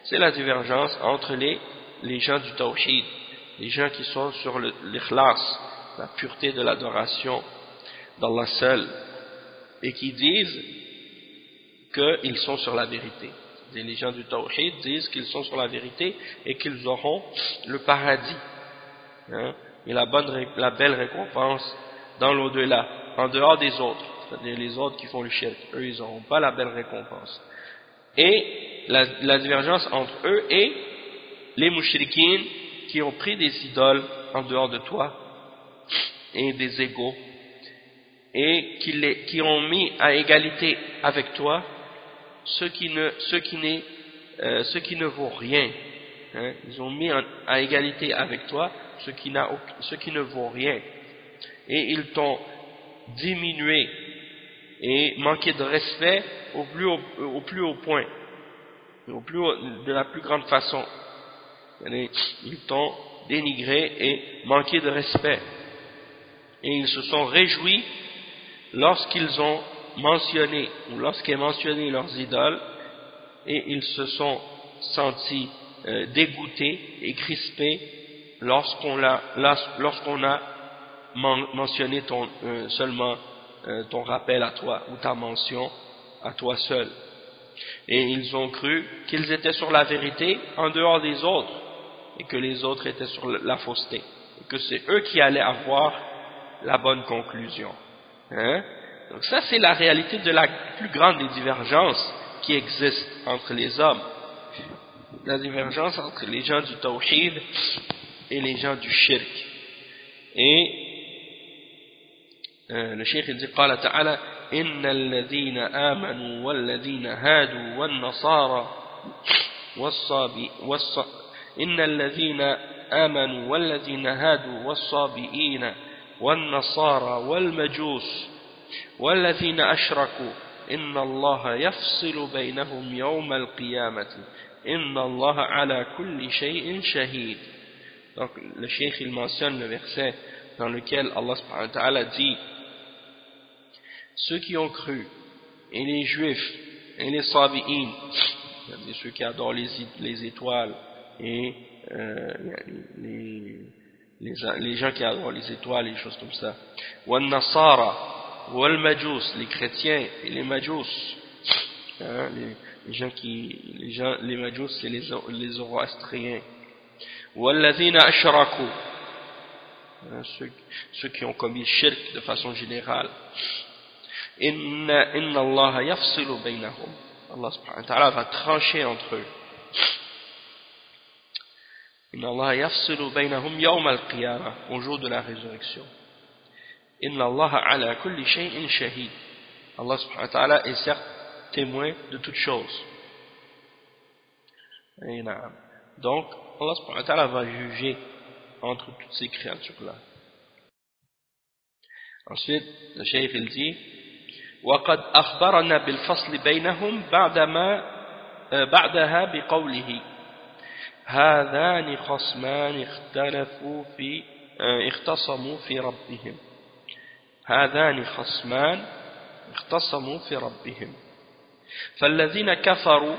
c'est la divergence entre les, les gens du tawhid les gens qui sont sur l'ikhlas la pureté de l'adoration d'Allah seul et qui disent qu'ils sont sur la vérité les gens du tawhid disent qu'ils sont sur la vérité et qu'ils auront le paradis hein, et la, bonne, la belle récompense dans l'au-delà, en dehors des autres, c'est-à-dire les autres qui font le shirk, eux ils n'auront pas la belle récompense. Et la, divergence entre eux et les mouchriquines qui ont pris des idoles en dehors de toi et des égaux et qui, les, qui ont mis à égalité avec toi ce qui ne, ce qui euh, ce qui ne vaut rien. Hein. Ils ont mis à égalité avec toi ce qui, qui ne vaut rien. Et ils t'ont diminué et manqué de respect au plus haut, au plus haut point, au plus de la plus grande façon. Ils t'ont dénigré et manqué de respect. Et ils se sont réjouis lorsqu'ils ont mentionné, ou lorsqu'ils ont mentionné leurs idoles, et ils se sont sentis euh, dégoûtés et crispés lorsqu'on a, a mentionné ton, euh, seulement euh, ton rappel à toi, ou ta mention à toi seul. Et ils ont cru qu'ils étaient sur la vérité en dehors des autres, et que les autres étaient sur la fausseté, et que c'est eux qui allaient avoir la bonne conclusion. Hein donc ça, c'est la réalité de la plus grande des divergences qui existent entre les hommes. La divergence entre les gens du tawhid et les gens du shirk. Et euh, le shirk il dit قال تعالى إن الذين آمنوا والذين هادوا والنصارى والصابي والص... إن الذين آمنوا والذين هادوا والصابئين والنصارى والمجوس والذين أشركوا إن الله يفصل بينهم يوم القيامة إن الله على كل شيء شهيد donc le cheikh il mentionne le verset dans lequel Allah subhanahu wa ta'ala dit ceux qui ont cru et les juifs et les sabi'in ceux qui adorent les, les étoiles et euh, les, les, les gens qui adorent les étoiles et les choses comme ça. Wal majus les chrétiens et les majus. Hein, les, les, gens qui les gens les majus c'est les les zoroastriens. Walladhina ashraku. Hein, ceux, ceux qui ont commis shirk de façon générale. Allah subhanahu wa ta'ala va trancher entre eux إن الله يفصل بينهم يوم القيامة وجود لا ريزوركسيون إن الله على كل شيء شهيد. الله سبحانه وتعالى إسر تموين de toutes choses. Donc, Allah subhanahu wa ta'ala va juger entre toutes ces créatures-là. Ensuite, le chef il dit وَقَدْ أَخْبَرَنَا بِالْفَصْلِ بَيْنَهُمْ بعدما بَعْدَهَا بِقَوْلِهِ هذان خصمان اختلفوا في اختصموا في ربهم. هذان خصمان اختصموا في ربهم. فالذين كفروا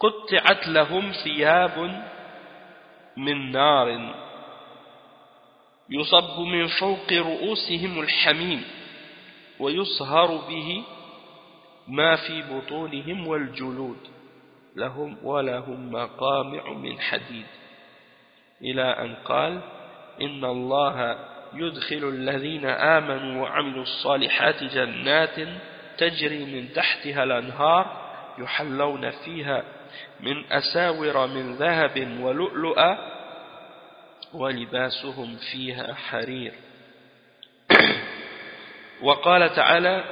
قطعت لهم ثياب من نار. يصب من فوق رؤوسهم الحميم ويصهر به ما في بطونهم والجلود. لهم ولهم مقامع من حديد. إلى أن قال إن الله يدخل الذين آمنوا وعملوا الصالحات جنات تجري من تحتها الأنهار يحلون فيها من أساور من ذهب ولؤلؤا ولباسهم فيها حرير. *coughs* وقال تعالى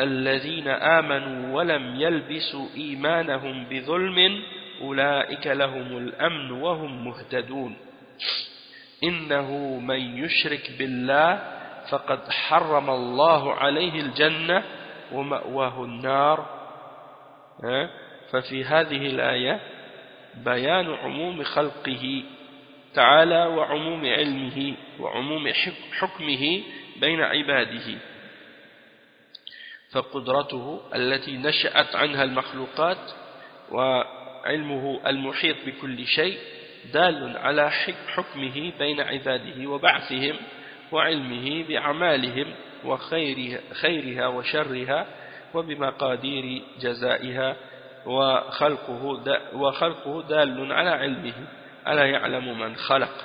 الذين آمنوا ولم يلبسوا إيمانهم بظلم أولئك لهم الأمن وهم مهتدون. إنه من يشرك بالله فقد حرم الله عليه الجنة ومأواه النار. ففي هذه الآية بيان عموم خلقه تعالى وعموم علمه وعموم حكمه بين عباده. فقدرته التي نشأت عنها المخلوقات وعلمه المحيط بكل شيء دال على حكمه بين عباده وبعثهم وعلمه بأعمالهم وخيرها وشرها وبمقادير جزائها وخلقه, وخلقه دال على علمه. ألا يعلم من خلق.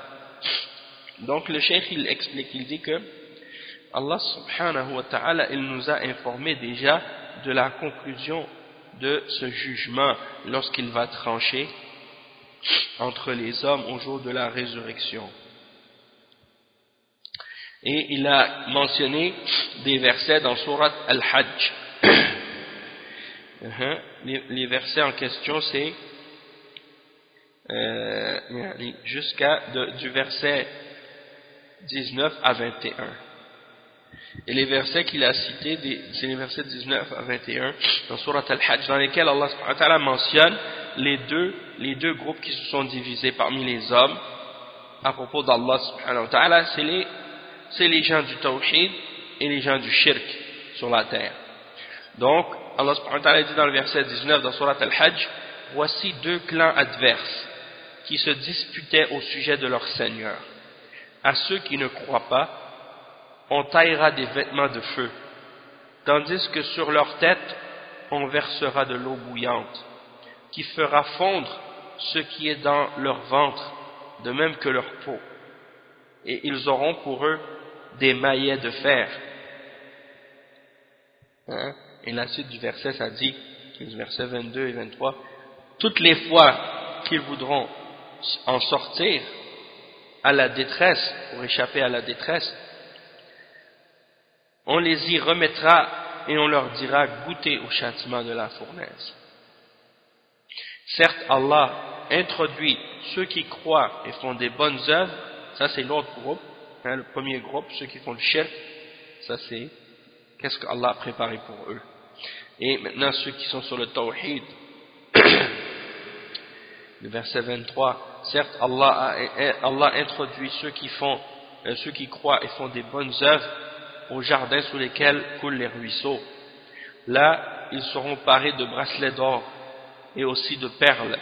Donc le cheikh il explique il dit que Allah subhanahu wa ta'ala il nous a informé déjà de la conclusion de ce jugement lorsqu'il va trancher entre les hommes au jour de la résurrection et il a mentionné des versets dans Surat Al-Hajj *coughs* Uh-huh. les, versets en question, c'est euh, jusqu'à du verset 19 à 21. Et les versets qu'il a cités, c'est les versets 19 à 21 dans Surat Al-Hajj, dans lesquels Allah mentionne les deux, les deux groupes qui se sont divisés parmi les hommes à propos d'Allah subhanahu wa ta'ala, c'est les, les gens du tawhid et les gens du shirk sur la terre. Donc, Allah subhanahu wa dit dans le verset 19 dans Surat Al-Hajj Voici deux clans adverses qui se disputaient au sujet de leur Seigneur. À ceux qui ne croient pas, on taillera des vêtements de feu, tandis que sur leur tête, on versera de l'eau bouillante, qui fera fondre ce qui est dans leur ventre, de même que leur peau. Et ils auront pour eux des maillets de fer. Hein? Et la suite du verset, ça dit, versets 22 et 23, toutes les fois qu'ils voudront en sortir à la détresse, pour échapper à la détresse, on les y remettra et on leur dira goûtez au châtiment de la fournaise. Certes, Allah introduit ceux qui croient et font des bonnes œuvres, ça c'est l'autre groupe, hein, le premier groupe, ceux qui font le shirk, ça c'est qu'est-ce qu'Allah a préparé pour eux. Et maintenant, ceux qui sont sur le tawhid, *coughs* le verset 23, certes, Allah a, Allah introduit ceux qui font, euh, ceux qui croient et font des bonnes œuvres au jardin sous lesquels coulent les ruisseaux. Là, ils seront parés de bracelets d'or et aussi de perles,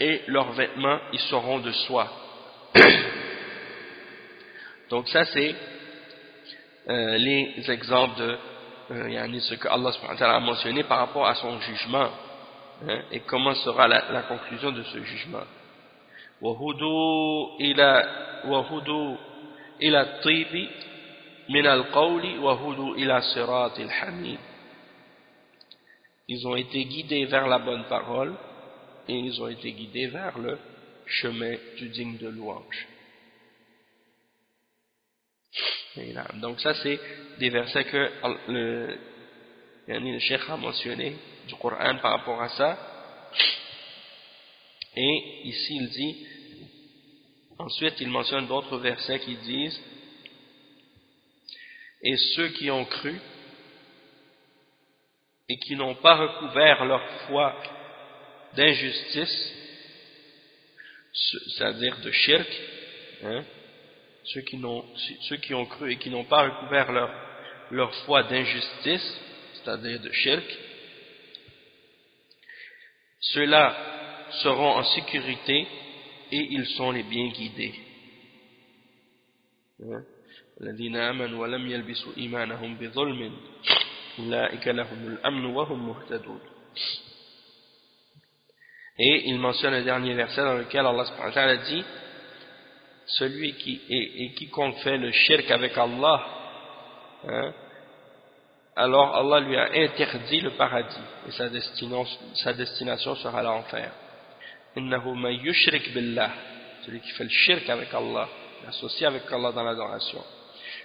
et leurs vêtements, ils seront de soie. *coughs* Donc ça, c'est euh, les exemples de euh, ce que Allah a mentionné par rapport à son jugement hein, et comment sera la, la conclusion de ce jugement وهدوا إلى وهدوا إلى الطيب min al-qawli wa hudu ils ont été guidés vers la bonne parole et ils ont été guidés vers le chemin du digne de louange. Donc ça c'est des versets que le, le a mentionné du Coran par rapport à ça. Et ici il dit, ensuite il mentionne d'autres versets qui disent et ceux qui ont cru et qui n'ont pas recouvert leur foi d'injustice, c'est-à-dire de shirk, hein, ceux, qui ceux qui ont cru et qui n'ont pas recouvert leur, leur foi d'injustice, c'est-à-dire de shirk, ceux-là seront en sécurité et ils sont les bien guidés. Hein? Et il mentionne un dernier verset dans lequel Allah a dit celui qui et, quiconque fait le shirk avec Allah hein, alors Allah lui a interdit le paradis et sa destination, sa destination sera l'enfer celui qui fait le shirk avec Allah associé avec Allah dans l'adoration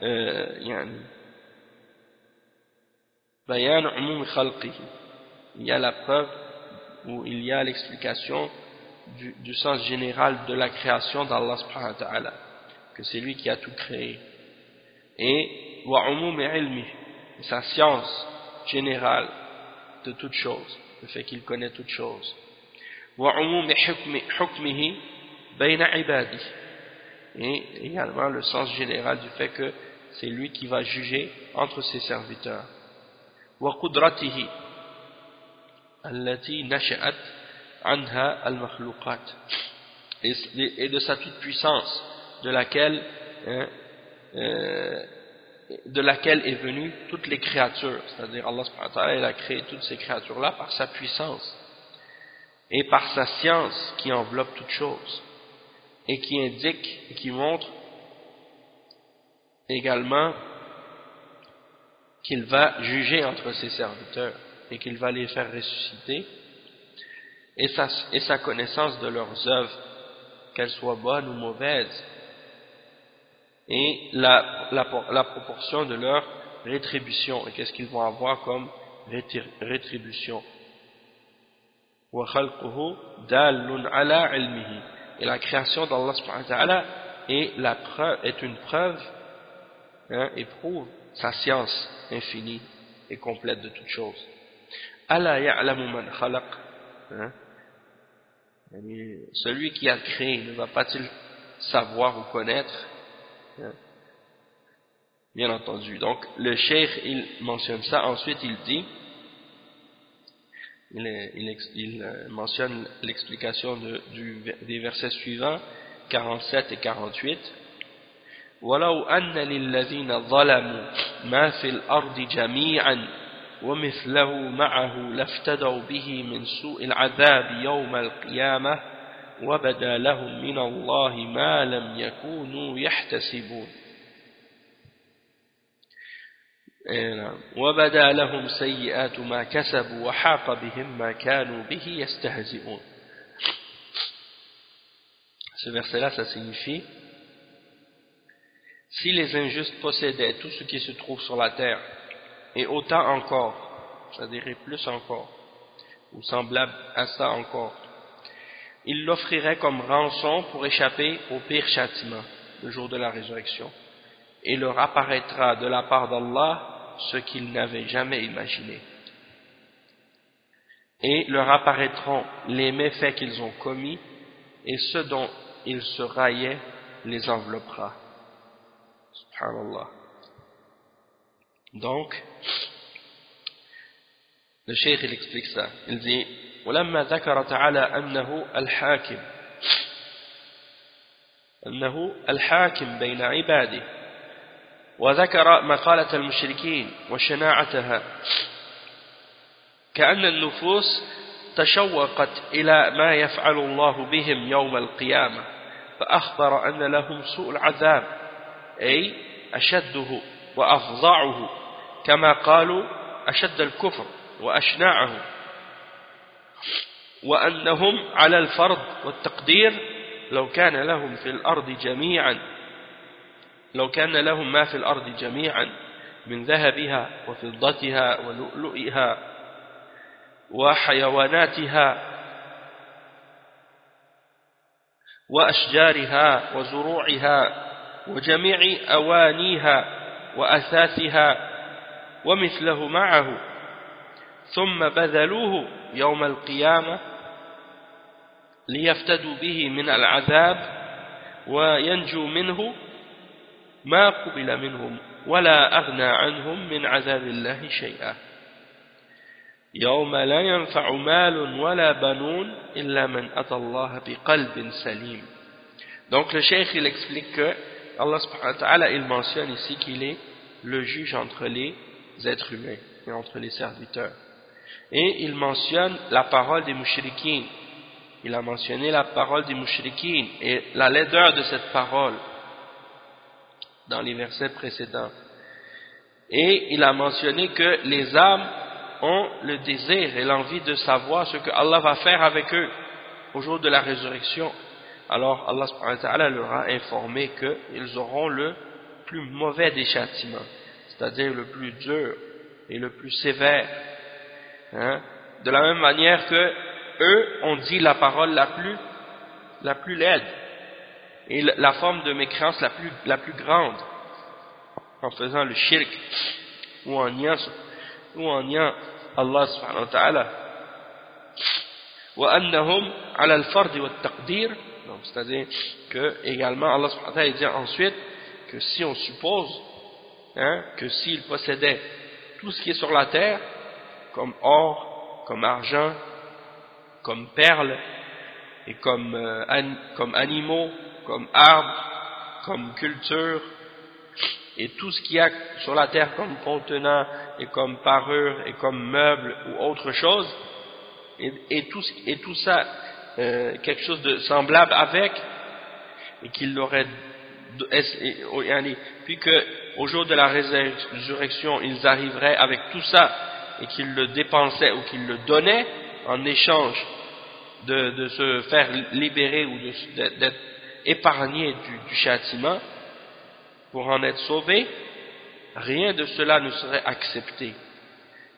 يعني بيان عموم خلقه il y a la preuve où il y a l'explication du, du sens général de la création d'Allah subhanahu wa ta'ala que c'est lui qui a tout créé. Et sa science générale de toutes choses, le fait qu'il connaît toutes choses. et également le sens général du fait que c'est lui qui va juger entre ses serviteurs. et de sa toute puissance de laquelle, hein, euh, de laquelle est venue toutes les créatures. C'est-à-dire Allah subhanahu a créé toutes ces créatures-là par sa puissance et par sa science qui enveloppe toutes choses et qui indique et qui montre également qu'il va juger entre ses serviteurs et qu'il va les faire ressusciter et sa, connaissance de leurs œuvres, qu'elles soient bonnes ou mauvaises, et la, proportion de leur rétribution et qu'est-ce qu'ils vont avoir comme rétribution et la création d'Allah est, la preuve, est une preuve hein, et prouve sa science infinie et complète de toutes choses hein? celui qui a créé ne va pas-il savoir ou connaître Bien entendu. Donc, le cheikh, il mentionne ça. Ensuite, il dit, il, euh, mentionne l'explication des versets suivants, 47 et 48. ولو أن للذين ظلموا ما في الأرض جميعا ومثله معه لافتدوا به من سوء العذاب يوم القيامة وبدا لهم من الله ما لم يكونوا يحتسبون وبدا لهم سيئات ما كسبوا وحاق بهم ما كانوا به يستهزئون Ce verset-là, ça signifie Si les injustes possédaient tout ce qui se trouve sur la terre, et autant encore, c'est-à-dire plus encore, ou semblable à ça encore, il l'offrirait comme rançon pour échapper au pire châtiment, le jour de la résurrection. et leur apparaîtra de la part d'Allah ce qu'ils n'avaient jamais imaginé. Et leur apparaîtront les méfaits qu'ils ont commis et ce dont ils se raillaient les enveloppera. Subhanallah. Donc, le cheikh il explique ça. Il dit ولما ذكر تعالى أنه الحاكم أنه الحاكم بين عباده وذكر مقالة المشركين وشناعتها. كأن النفوس تشوقت إلى ما يفعل الله بهم يوم القيامة فأخبر أن لهم سوء العذاب أي أشده وأفظعه كما قالوا أشد الكفر وأشناعه وأنهم على الفرض والتقدير لو كان لهم في الأرض جميعا لو كان لهم ما في الأرض جميعا من ذهبها وفضتها ولؤلؤها وحيواناتها وأشجارها وزروعها وجميع أوانيها وأثاثها ومثله معه ثم بذلوه يوم القيامة ليفتدوا به من العذاب وينجوا منه ما قبل منهم ولا أغنى عنهم من عذاب الله شيئا يوم لا ينفع مال ولا بنون إلا من أتى الله بقلب سليم Donc le cheikh il explique que Allah subhanahu wa ta'ala il mentionne ici qu'il est le juge entre les êtres humains et entre les serviteurs. Et il mentionne la parole des mouchriquines. Il a mentionné la parole des mouchriquines et la laideur de cette parole dans les versets précédents. Et il a mentionné que les âmes ont le désir et l'envie de savoir ce que Allah va faire avec eux au jour de la résurrection. Alors Allah leur a informé qu'ils auront le plus mauvais des châtiments, c'est-à-dire le plus dur et le plus sévère. Hein? De la même manière que eux ont dit la parole la plus, la plus laide et la forme de mécréance la plus, la plus grande en faisant le shirk ou en niant, ou en niant Allah subhanahu wa ta'ala وأنهم على الفرد والتقدير c'est-à-dire que également Allah subhanahu wa ta'ala dit ensuite que si on suppose hein, que s'ils possédaient tout ce qui est sur la terre comme or, comme argent comme perles et comme, euh, an, comme animaux comme arbres, comme culture, et tout ce qu'il y a sur la terre comme contenant, et comme parure, et comme meuble, ou autre chose, et, tout, ça, euh, quelque chose de semblable avec, et qu'il l'aurait, puis qu'au jour de la résurrection, ils arriveraient avec tout ça, et qu'ils le dépensaient, ou qu'ils le donnaient, en échange de se faire libérer, ou d'être épargné du, châtiment pour en être sauvé, rien de cela ne serait accepté.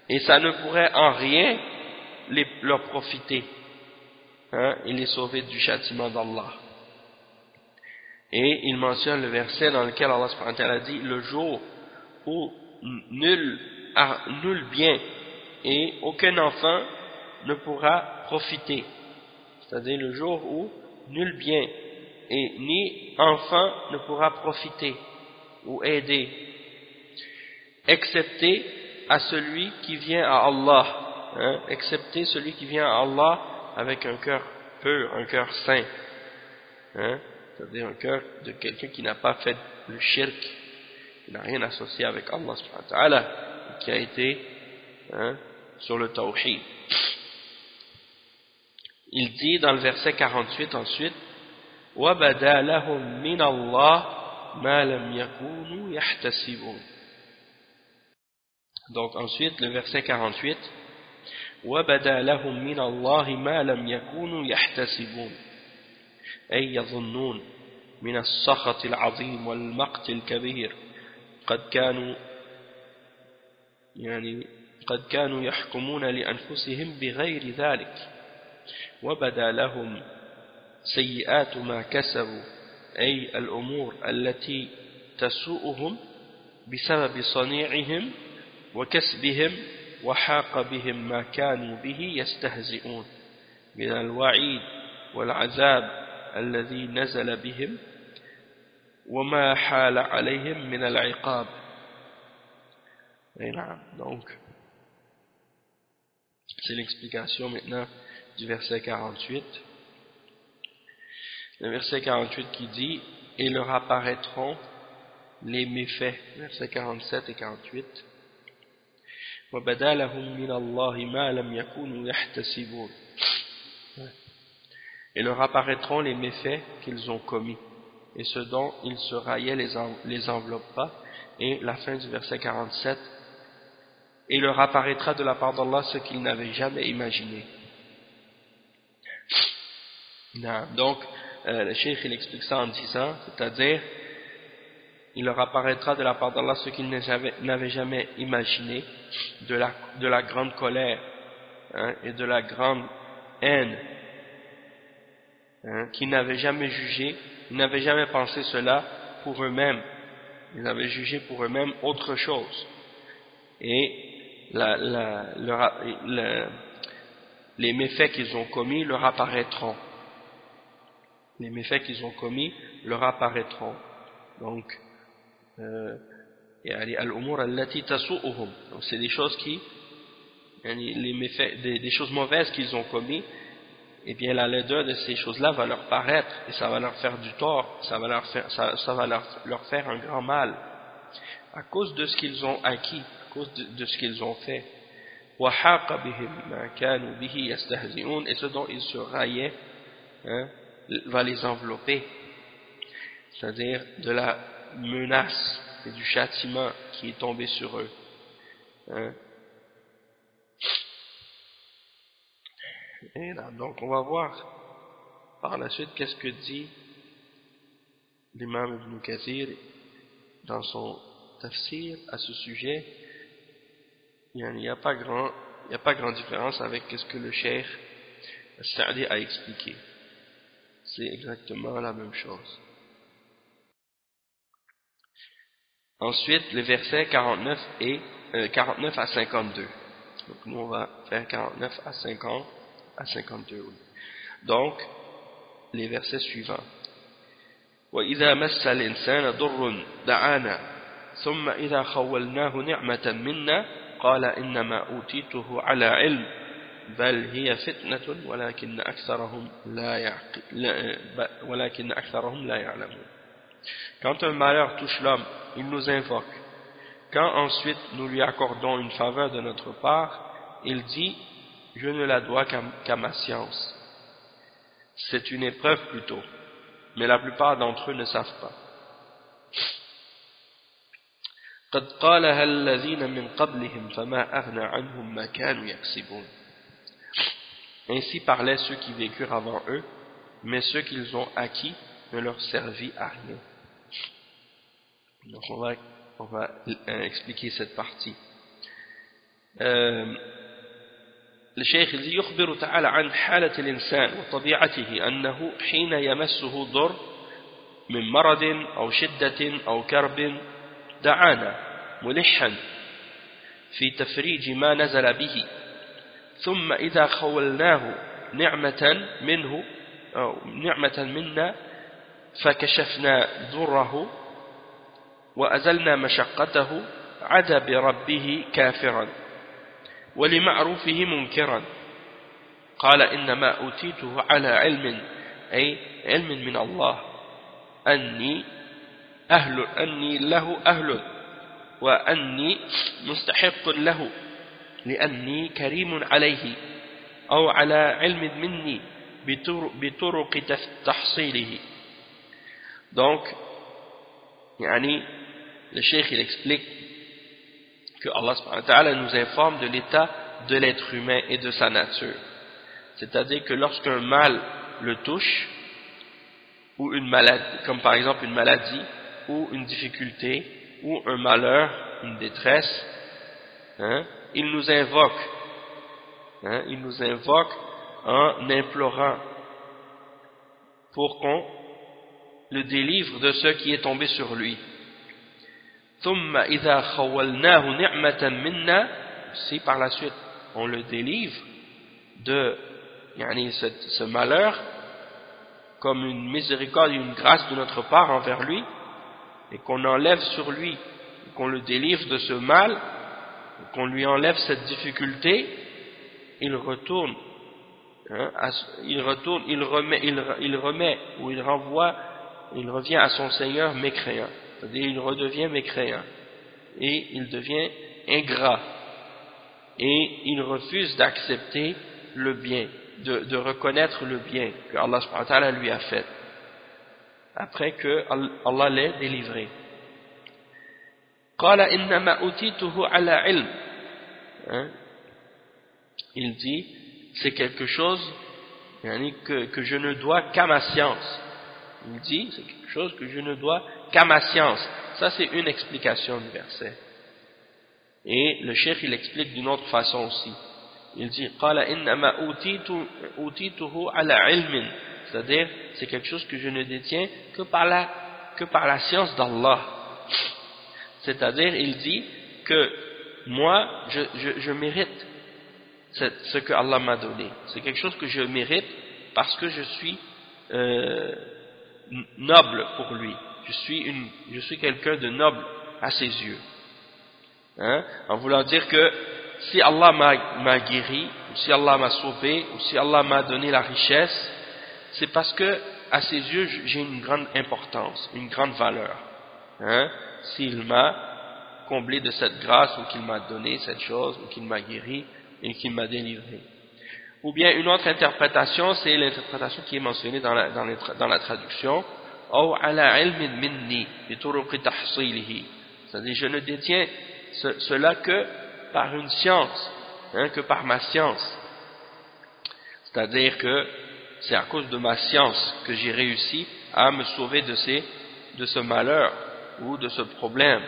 Et ça ne pourrait en rien leur profiter hein, et les sauver du châtiment d'Allah. Et il mentionne le verset dans lequel Allah a dit le jour où nul, nul bien et aucun enfant ne pourra profiter. C'est-à-dire le jour où nul bien et ni enfant ne pourra profiter ou aider, excepté à celui qui vient à Allah, hein, excepté celui qui vient à Allah avec un cœur pur, un cœur saint, hein, c'est-à-dire un cœur de quelqu'un qui n'a pas fait le shirk, qui n'a rien associé avec Allah, qui a été hein, sur le tawhid. Il dit dans le verset 48 ensuite, وبدا لهم من الله ما لم يكونوا يحتسبون. Donc ensuite le verset 48 وبدا لهم من الله ما لم يكونوا يحتسبون. أي يظنون من السخط العظيم والمقت الكبير. قد كانوا يعني قد كانوا يحكمون لأنفسهم بغير ذلك. وبدا لهم سيئات ما كسبوا أي الأمور التي تسوءهم بسبب صنيعهم وكسبهم وحاق بهم ما كانوا به يستهزئون من الوعيد والعذاب الذي نزل بهم وما حال عليهم من العقاب. نعم donc c'est l'explication maintenant du verset 48 le verset 48 qui dit et leur apparaîtront les méfaits verset 47 et 48 et leur apparaîtront les méfaits qu'ils ont commis et ce dont ils se raillaient les, les enveloppera et la fin du verset 47 et leur apparaîtra de la part d'Allah ce qu'ils n'avaient jamais imaginé donc euh, le cheikh il explique ça en disant c'est-à-dire il leur apparaîtra de la part d'Allah ce qu'ils n'avaient jamais imaginé de la, de la grande colère hein, et de la grande haine hein, qu'ils n'avaient jamais jugé, ils n'avaient jamais pensé cela pour eux-mêmes. Ils avaient jugé pour eux-mêmes autre chose. Et les méfaits qu'ils ont commis leur apparaîtront. Les méfaits qu'ils ont commis leur apparaîtront. Donc, euh, c'est des choses qui les méfaits, des, choses mauvaises qu'ils ont commis et eh bien la laideur de ces choses-là va leur paraître et ça va leur faire du tort ça va leur faire, ça, va leur, leur, faire un grand mal. À cause de ce qu'ils ont acquis à cause de, ce qu'ils ont fait. Et ce dont ils se raillaient hein, va les envelopper c'est-à-dire de la menace et du châtiment qui est tombé sur eux. Hein? Donc on va voir par la suite qu'est-ce que dit l'imam Ibn Kathir dans son tafsir à ce sujet. Il n'y a pas grand il n'y a pas grande différence avec ce que le cheikh Sa'di a expliqué C'est exactement la même chose. Ensuite, les versets 49, et, 49 euh, à 52. Donc, nous, on va faire 49 à 50, à 52. Oui. Donc, les versets suivants. وإذا مس الإنسان ضر دعانا ثم إذا خولناه نعمة منا قال إنما أوتيته على علم بل هي فتنة ولكن أكثرهم لا, يعقل ولكن أكثرهم لا يعلمون Quand un malheur touche l'homme, il nous invoque. Quand ensuite nous lui accordons une faveur de notre part, il dit « Je ne la dois qu'à ma science ». C'est une épreuve plutôt, mais la plupart d'entre eux ne savent pas. Ainsi parlaient ceux qui vécurent avant eux, mais ceux qu'ils ont acquis ne leur servit à rien. Donc on va, on va euh, expliquer cette partie. Euh, الشيخ يخبر تعالى عن حالة الإنسان وطبيعته أنه حين يمسه ضر من مرض أو شدة أو كرب دعانا ملحا في تفريج ما نزل به ثم إذا خولناه نعمة منه أو نعمة منا فكشفنا ضره وأزلنا مشقته عدا بربه كافرا ولمعروفه منكرا. قال إنما أوتيته على علم أي علم من الله أني أهل أني له أهل وأني مستحق له. لأني كريم عليه أو على علم مني بطرق تحصيله donc يعني le cheikh il explique que Allah nous informe de l'état de l'être humain et de sa nature. C'est-à-dire que lorsqu'un mal le touche, ou une maladie, comme par exemple une maladie, ou une difficulté, ou un malheur, une détresse, hein, il nous invoque, hein, il nous invoque en implorant pour qu'on le délivre de ce qui est tombé sur lui. Si par la suite on le délivre de ce malheur comme une miséricorde et une grâce de notre part envers lui et qu'on enlève sur lui qu'on le délivre de ce mal qu'on lui enlève cette difficulté il retourne hein, il retourne il remet, il remet ou il renvoie il revient à son Seigneur mécréant il redevient mécréant et il devient ingrat et il refuse d'accepter le bien, de, reconnaître le bien que Allah lui a fait après que Allah l'ait délivré. Hein? Il dit c'est quelque chose que, que je ne dois qu'à ma science. Il dit c'est quelque chose que je ne dois qu'à ma science. Ça c'est une explication du verset. Et le cheikh il explique d'une autre façon aussi. Il dit c'est-à-dire c'est quelque chose que je ne détiens que par la, que par la science d'Allah. C'est-à-dire il dit que moi je, mérite ce que Allah m'a donné. C'est quelque chose que je mérite parce que je suis euh, noble pour lui. Je suis, je suis quelqu'un de noble à ses yeux. Hein? En voulant dire que si Allah m'a guéri, ou si Allah m'a sauvé, ou si Allah m'a donné la richesse, c'est parce que à ses yeux j'ai une grande importance, une grande valeur. Hein? S'il m'a comblé de cette grâce, ou qu'il m'a donné cette chose, ou qu'il m'a guéri, et qu'il m'a délivré. Ou bien une autre interprétation, c'est l'interprétation qui est mentionnée dans la, dans, dans la traduction, c'est-à-dire je ne détiens cela que par une science, hein, que par ma science. C'est-à-dire que c'est à cause de ma science que j'ai réussi à me sauver de, ces, de ce malheur ou de ce problème.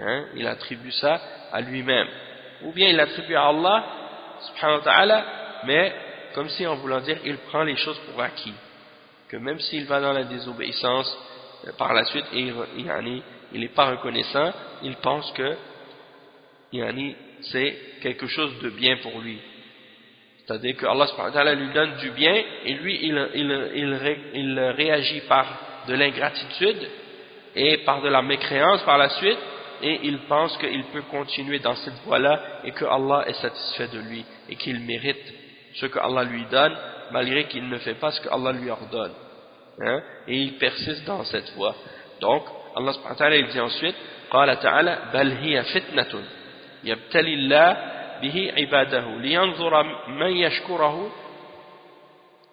Hein, il attribue ça à lui-même. Ou bien il attribue à Allah, subhanahu wa ta'ala, mais comme si en voulant dire, il prend les choses pour acquis. Que même s'il va dans la désobéissance, euh, par la suite, et il n'est pas reconnaissant, il pense que c'est quelque chose de bien pour lui. C'est-à-dire que Allah lui donne du bien et lui il, il, il, réagit par de l'ingratitude et par de la mécréance par la suite et il pense qu'il peut continuer dans cette voie-là et que Allah est satisfait de lui et qu'il mérite ce que Allah lui donne malgré qu'il ne fait pas ce que Allah lui ordonne. Hein? Et il persiste dans cette voie. Donc, Allah subhanahu wa ta'ala dit ensuite قال تعالى بل هي فتنة يبتلي الله به عباده لينظر من يشكره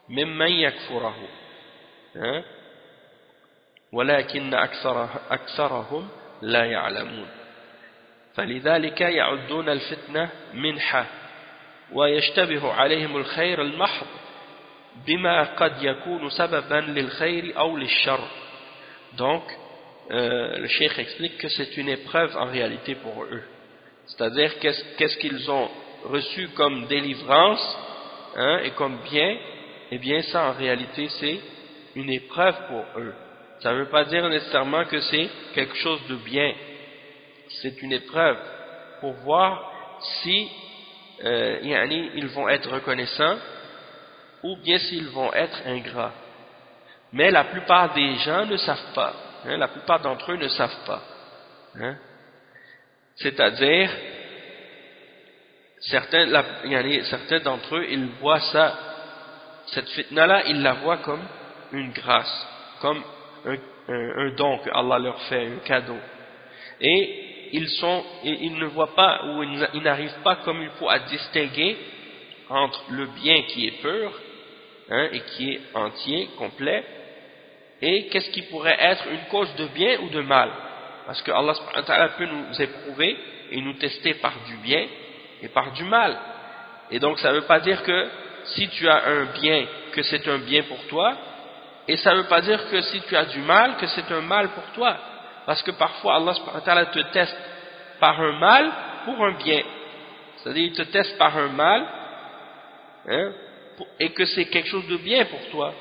ممن يكفره ولكن أكثر أكثرهم لا يعلمون فلذلك يعدون الفتنة منحة ويشتبه عليهم الخير المحض بما قد يكون سببا للخير أو للشر donc Euh, le cheikh explique que c'est une épreuve en réalité pour eux. C'est-à-dire qu'est-ce qu'ils ont reçu comme délivrance hein, et comme bien, eh bien ça en réalité c'est une épreuve pour eux. Ça ne veut pas dire nécessairement que c'est quelque chose de bien. C'est une épreuve pour voir si euh, ils vont être reconnaissants ou bien s'ils vont être ingrats. Mais la plupart des gens ne savent pas. Hein, la plupart d'entre eux ne savent pas. Hein. C'est-à-dire, certains, certains d'entre eux, ils voient ça, cette fitna-là, ils la voient comme une grâce, comme un, don que Allah leur fait, un cadeau. Et ils, sont, ils ne voient pas, ou ils n'arrivent pas comme il faut à distinguer entre le bien qui est pur hein, et qui est entier, complet, et qu'est-ce qui pourrait être une cause de bien ou de mal parce que Allah peut nous éprouver et nous tester par du bien et par du mal et donc ça ne veut pas dire que si tu as un bien que c'est un bien pour toi et ça ne veut pas dire que si tu as du mal que c'est un mal pour toi. Parce que parfois Allah te teste par un mal pour un bien. C'est-à-dire il te teste par un mal hein, et que c'est quelque chose de bien pour toi.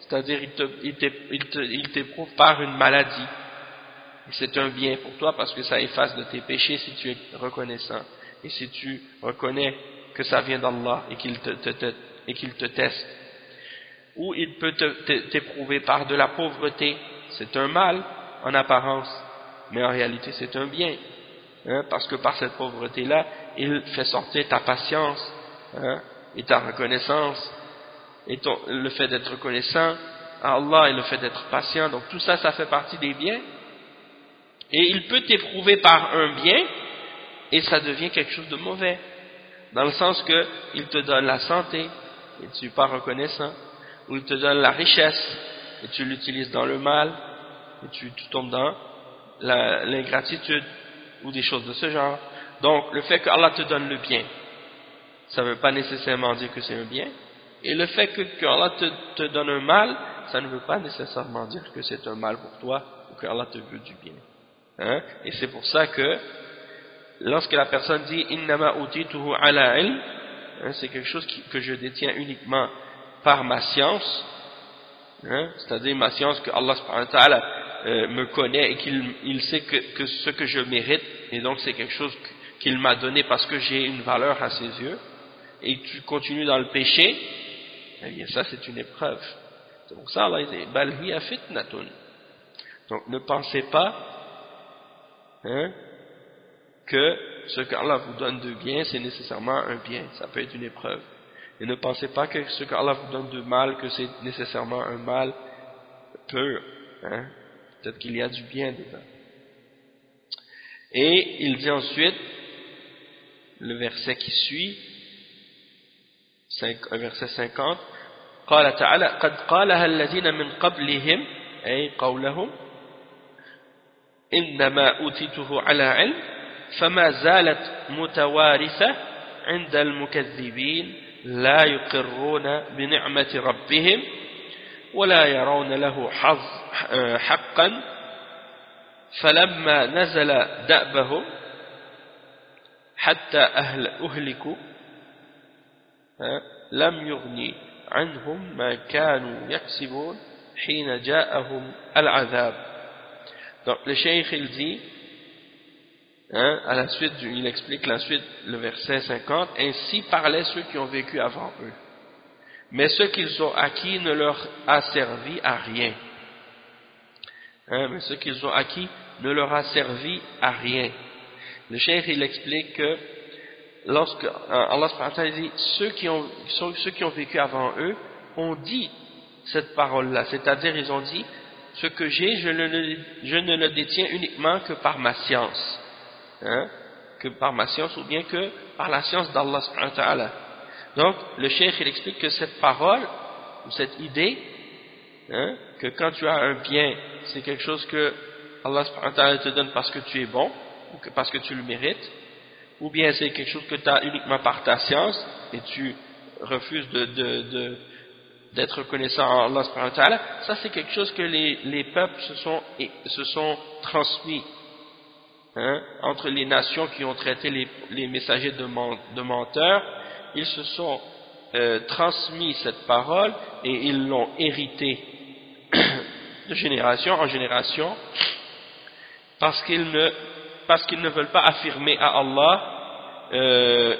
C'est-à-dire il t'éprouve par une maladie. c'est un bien pour toi parce que ça efface de tes péchés si tu es reconnaissant. Et si tu reconnais que ça vient d'Allah et qu'il te, te teste ou il peut t'éprouver par de la pauvreté. C'est un mal en apparence mais en réalité c'est un bien hein, parce que par cette pauvreté là il fait sortir ta patience hein, et ta reconnaissance et le fait d'être reconnaissant à Allah et le fait d'être patient. Donc tout ça ça fait partie des biens. Et il peut t'éprouver par un bien et ça devient quelque chose de mauvais dans le sens que il te donne la santé et tu n'es pas reconnaissant ou il te donne la richesse et tu l'utilises dans le mal et tu, tombes dans l'ingratitude ou des choses de ce genre. Donc le fait que Allah te donne le bien ça ne veut pas nécessairement dire que c'est un bien. Et le fait que, Allah te, te, donne un mal ça ne veut pas nécessairement dire que c'est un mal pour toi ou que Allah te veut du bien. Hein? et c'est pour ça que lorsque la personne dit innama utituhu ala ilm hein, c'est quelque chose que je détiens uniquement par ma science hein, c'est-à-dire ma science que Allah euh, me connaît et qu'il sait que, ce que je mérite et donc c'est quelque chose qu'il m'a donné parce que j'ai une valeur à ses yeux et tu continues dans le péché eh bien ça c'est une épreuve pour ça Allah dit bal fitnatun donc ne pensez pas hein, que ce qu'Allah vous donne de bien, c'est nécessairement un bien. Ça peut être une épreuve. Et ne pensez pas que ce qu'Allah vous donne de mal, que c'est nécessairement un mal pur. Hein. Peut-être qu'il y a du bien dedans. Et il dit ensuite, le verset qui suit, verset 50, قال تعالى قد قالها الذين من قبلهم أي قولهم إنما أوتيته على علم فما زالت متوارثة عند المكذبين لا يقرون بنعمة ربهم ولا يرون له حظ حقا. فلما نزل دأبهم حتى أهل أهلكوا لم يغني عنهم ما كانوا يكسبون حين جاءهم العذاب. Donc le cheikh il dit Hein, à la suite, il explique la suite, le verset 50, ainsi parlaient ceux qui ont vécu avant eux. Mais ce qu'ils ont acquis ne leur a servi à rien. Hein, mais ce qu'ils ont acquis ne leur a servi à rien. Le cheikh, il explique que lorsque Allah dit ceux qui, ont, ceux qui ont vécu avant eux ont dit cette parole-là, c'est-à-dire ils ont dit ce que j'ai, je, je ne le détiens uniquement que par ma science. Hein, que par ma science ou bien que par la science d'Allah donc le cheikh il explique que cette parole ou cette idée hein, que quand tu as un bien c'est quelque chose que Allah te donne parce que tu es bon ou que parce que tu le mérites ou bien c'est quelque chose que tu as uniquement par ta science et tu refuses de, d'être reconnaissant à Allah ça c'est quelque chose que les, les peuples se sont, se sont transmis Hein, entre les nations qui ont traité les, messagers de, menteurs, ils se sont euh, transmis cette parole et ils l'ont héritée de génération en génération parce qu'ils ne, parce qu'ils ne veulent pas affirmer à Allah euh,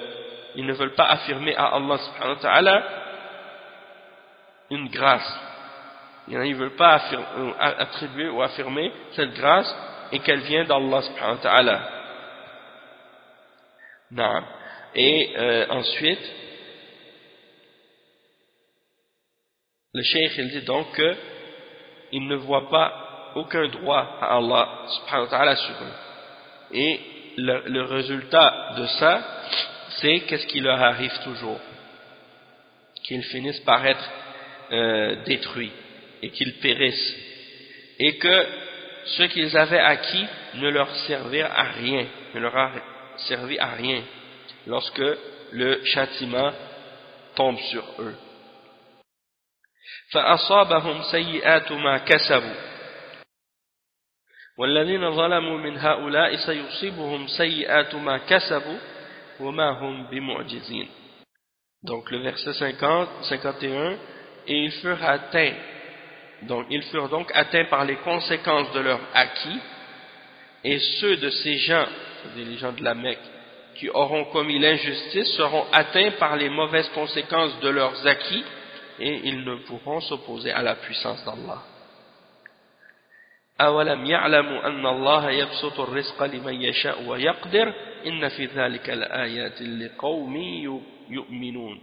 ils ne veulent pas affirmer à Allah subhanahu wa une grâce. Ils ne veulent pas euh, attribuer ou affirmer cette grâce et qu'elle vient d'Allah subhanahu wa ta'ala. Et euh, ensuite, le cheikh il dit donc qu'il ne voit pas aucun droit à Allah subhanahu wa ta'ala sur eux. Et le, résultat de ça, c'est qu'est-ce qui leur arrive toujours? Qu'ils finissent par être euh, détruits et qu'ils périssent. Et que ce qu'ils avaient acquis ne leur servait à rien, ne leur a servi à rien lorsque le châtiment tombe sur eux. فأصابهم سيئات ما كسبوا والذين ظلموا من هؤلاء سيصيبهم سيئات ما كسبوا وما هم بمعجزين donc le verset 50, 51 et ils furent atteints donc ils furent donc atteints par les conséquences de leur acquis et ceux de ces gens, c'est-à-dire les gens de la Mecque, qui auront commis l'injustice seront atteints par les mauvaises conséquences de leurs acquis et ils ne pourront s'opposer à la puissance d'Allah. أولم يعلموا أن الله يبسط الرزق لمن يشاء ويقدر إن في ذلك لآيات لقوم يؤمنون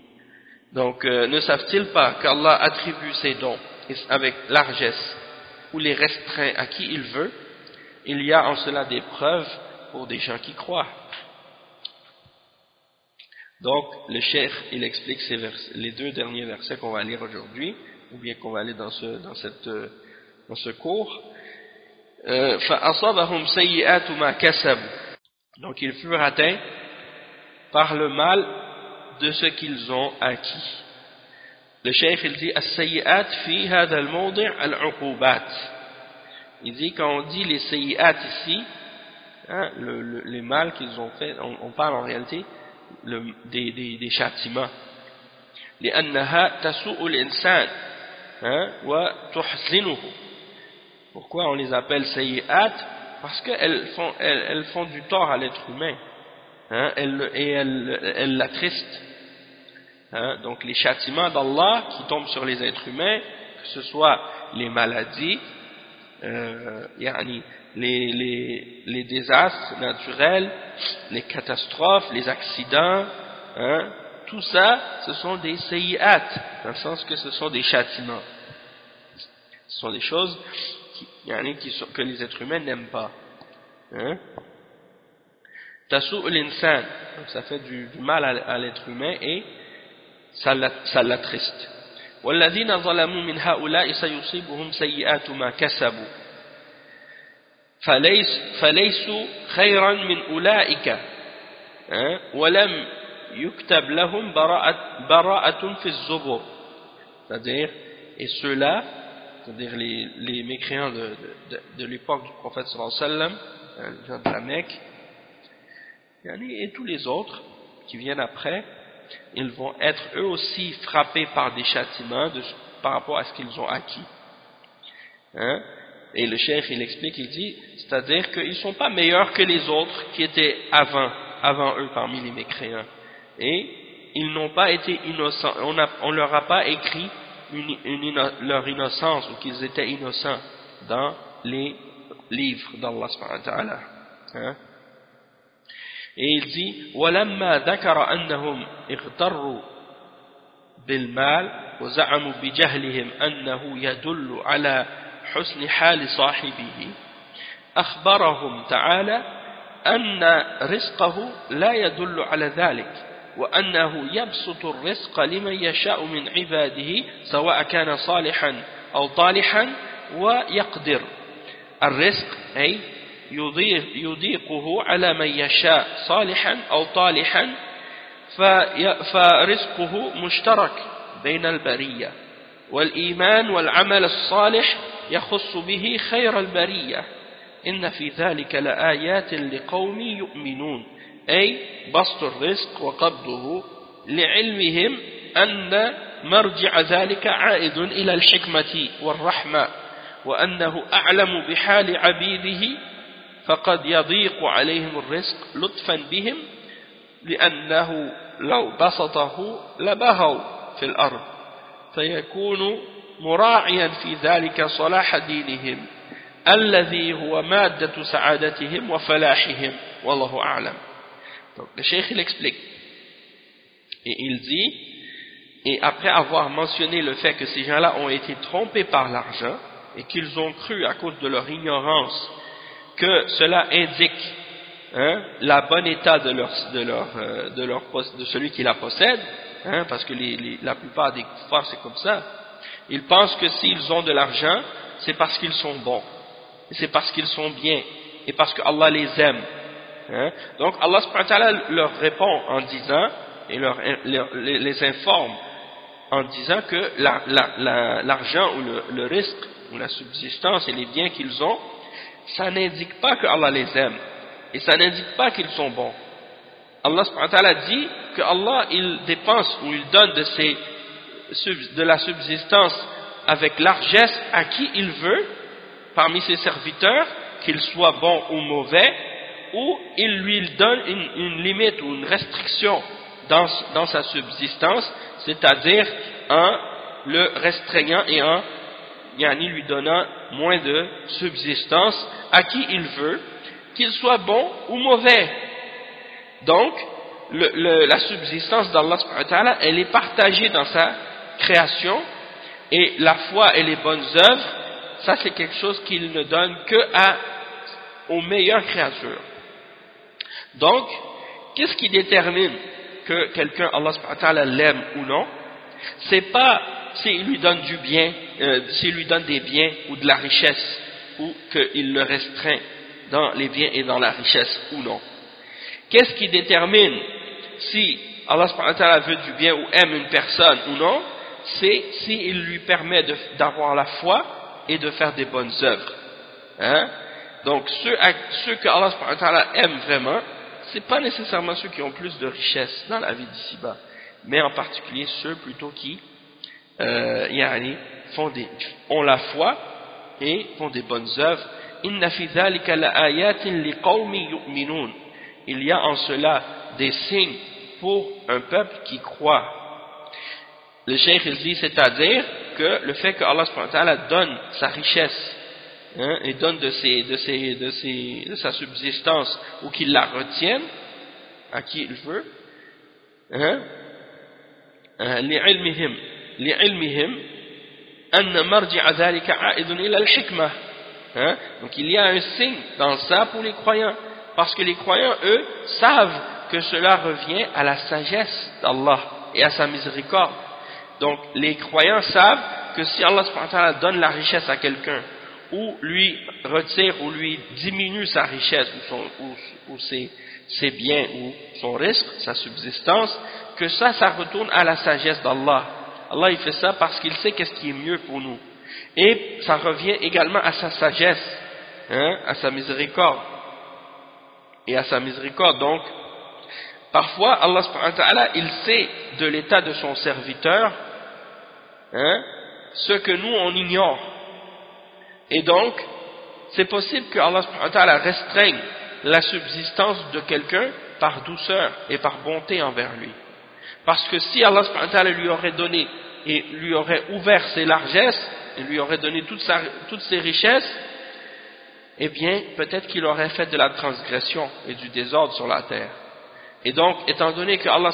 Donc, euh, ne savent-ils pas qu'Allah attribue ses dons avec largesse ou les restreint à qui il veut Il y a en cela des preuves pour des gens qui croient. Donc, le cheikh, il explique ces les deux derniers versets qu'on va lire aujourd'hui, ou bien qu'on va aller dans ce, dans cette, euh, dans ce cours. Euh, Donc, ils furent atteints par le mal de ce qu'ils ont acquis Le cheikh, il dit, As-sayyi'at fi hadha al-mawdi' al-uqubat. Il dit, quand on dit les sayyi'at ici, hein, le, le, les mal qu'ils ont fait, on, on parle en réalité le, des, des, des châtiments. لأنها تسوء الإنسان وتحزنه Pourquoi on les appelle sayyi'at Parce qu'elles font, elles, elles font du tort à l'être humain hein, elles, et elles, elles l'attristent. Hein, donc les châtiments d'Allah qui tombent sur les êtres humains, que ce soit les maladies, euh, les, désastres naturels, les catastrophes, les accidents, hein, tout ça, ce sont des sayyat, dans le sens que ce sont des châtiments. Ce sont des choses que les êtres humains n'aiment pas. Hein? l'insan, ça fait du, mal à l'être humain et ça l'attriste. والذين ظلموا من هؤلاء سيصيبهم سيئات ما كسبوا فليس فليسوا خيرا من أولئك ولم يكتب لهم براءة, براءة في الزبر c'est-à-dire et ceux-là c'est-à-dire les, les mécréants de, de, de l'époque du prophète sallallahu alayhi wa sallam les gens de la Mecque et tous les autres qui viennent après ils vont être eux aussi frappés par des châtiments par rapport à ce qu'ils ont acquis. Hein? Et le chef, il explique, il dit, c'est-à-dire qu'ils ne sont pas meilleurs que les autres qui étaient avant, avant eux parmi les mécréants. Et ils n'ont pas été innocents, on ne leur a pas écrit leur innocence ou qu'ils étaient innocents dans les livres d'Allah hein? Et il dit وَلَمَّا ذَكَرَ أَنَّهُمْ اغْتَرُّوا بالمال وزعموا بجهلهم أنه يدل على حسن حال صاحبه أخبرهم تعالى أن رزقه لا يدل على ذلك وأنه يبسط الرزق لمن يشاء من عباده سواء كان صالحا أو طالحا ويقدر. الرزق أي يضيقه على من يشاء صالحا أو طالحا فرزقه مشترك بين البرية. والإيمان والعمل الصالح يخص به خير البرية. إن في ذلك لآيات لقوم يؤمنون. أي بسط الرزق وقبضه لعلمهم أن مرجع ذلك عائد إلى الحكمة والرحمة وأنه أعلم بحال عبيده فقد يضيق عليهم الرزق لطفا بهم لأنه لو بسطه لبهوا في الأرض فيكون مراعيا في ذلك صلاح دينهم الذي هو مادة سعادتهم وفلاحهم. والله أعلم. الشيخ يكسبلك Et il dit, et après avoir mentionné le fait que ces gens-là ont été trompés par l'argent, et qu'ils ont cru à cause de leur ignorance que cela indique hein, la bonne état de, leur, de, leur, euh, de, leur, de celui qui la possède, hein, parce que les, les, la plupart des kuffars c'est comme ça, ils pensent que s'ils ont de l'argent, c'est parce qu'ils sont bons, c'est parce qu'ils sont bien, et parce que Allah les aime. Hein. Donc Allah leur répond en disant, et leur, les, les informe en disant que l'argent la, la, ou le, le risque, ou la subsistance et les biens qu'ils ont, ça n'indique pas que Allah les aime et ça n'indique pas qu'ils sont bons. Allah subhanahu dit que Allah il dépense ou il donne de, ses, de la subsistance avec largesse à qui il veut parmi ses serviteurs qu'il soit bon ou mauvais, ou il lui donne une, limite ou une restriction dans, dans sa subsistance, c'est-à-dire en le restreignant et en yani lui donnant moins de subsistance à qui il veut, qu'il soit bon ou mauvais. Donc, le, la subsistance d'Allah, elle est partagée dans sa création, et la foi et les bonnes œuvres, ça c'est quelque chose qu'il ne donne que à, aux meilleures créatures. Donc, qu'est-ce qui détermine que quelqu'un, Allah l'aime ou non? C'est pas s'il lui donne du bien, euh, s'il lui donne des biens ou de la richesse, ou qu'il le restreint dans les biens et dans la richesse ou non. Qu'est-ce qui détermine si Allah veut du bien ou aime une personne ou non? C'est s'il lui permet d'avoir la foi et de faire des bonnes œuvres. Hein? Donc ceux, que Allah aime vraiment, ce pas nécessairement ceux qui ont plus de richesse dans la vie d'ici-bas, mais en particulier ceux plutôt qui euh, ont la foi et font des bonnes œuvres. Il y a en cela des signes pour un peuple qui croit. Le cheikh dit, c'est-à-dire que le fait que Allah donne sa richesse hein, et donne de, ses, de, ses, de, sa subsistance ou qu'il la retienne à qui il veut, hein, hein? donc il y a un signe dans ça pour les croyants parce que les croyants eux savent que cela revient à la sagesse d'Allah et à sa miséricorde donc les croyants savent que si Allah donne la richesse à quelqu'un ou lui retire ou lui diminue sa richesse ou, ses, ses, biens ou son risque, sa subsistance, que ça, ça retourne à la sagesse d'Allah. Allah il fait ça parce qu'il sait qu'est-ce qui est mieux pour nous. Et ça revient également à sa sagesse, hein, à sa miséricorde. Et à sa miséricorde. Donc, parfois, Allah il sait de l'état de son serviteur hein, ce que nous on ignore. Et donc, c'est possible que Allah restreigne la subsistance de quelqu'un par douceur et par bonté envers lui. Parce que si Allah lui aurait donné et lui aurait ouvert ses largesses, et lui aurait donné toutes ses richesses, eh bien, peut-être qu'il aurait fait de la transgression et du désordre sur la terre. Et donc, étant donné que Allah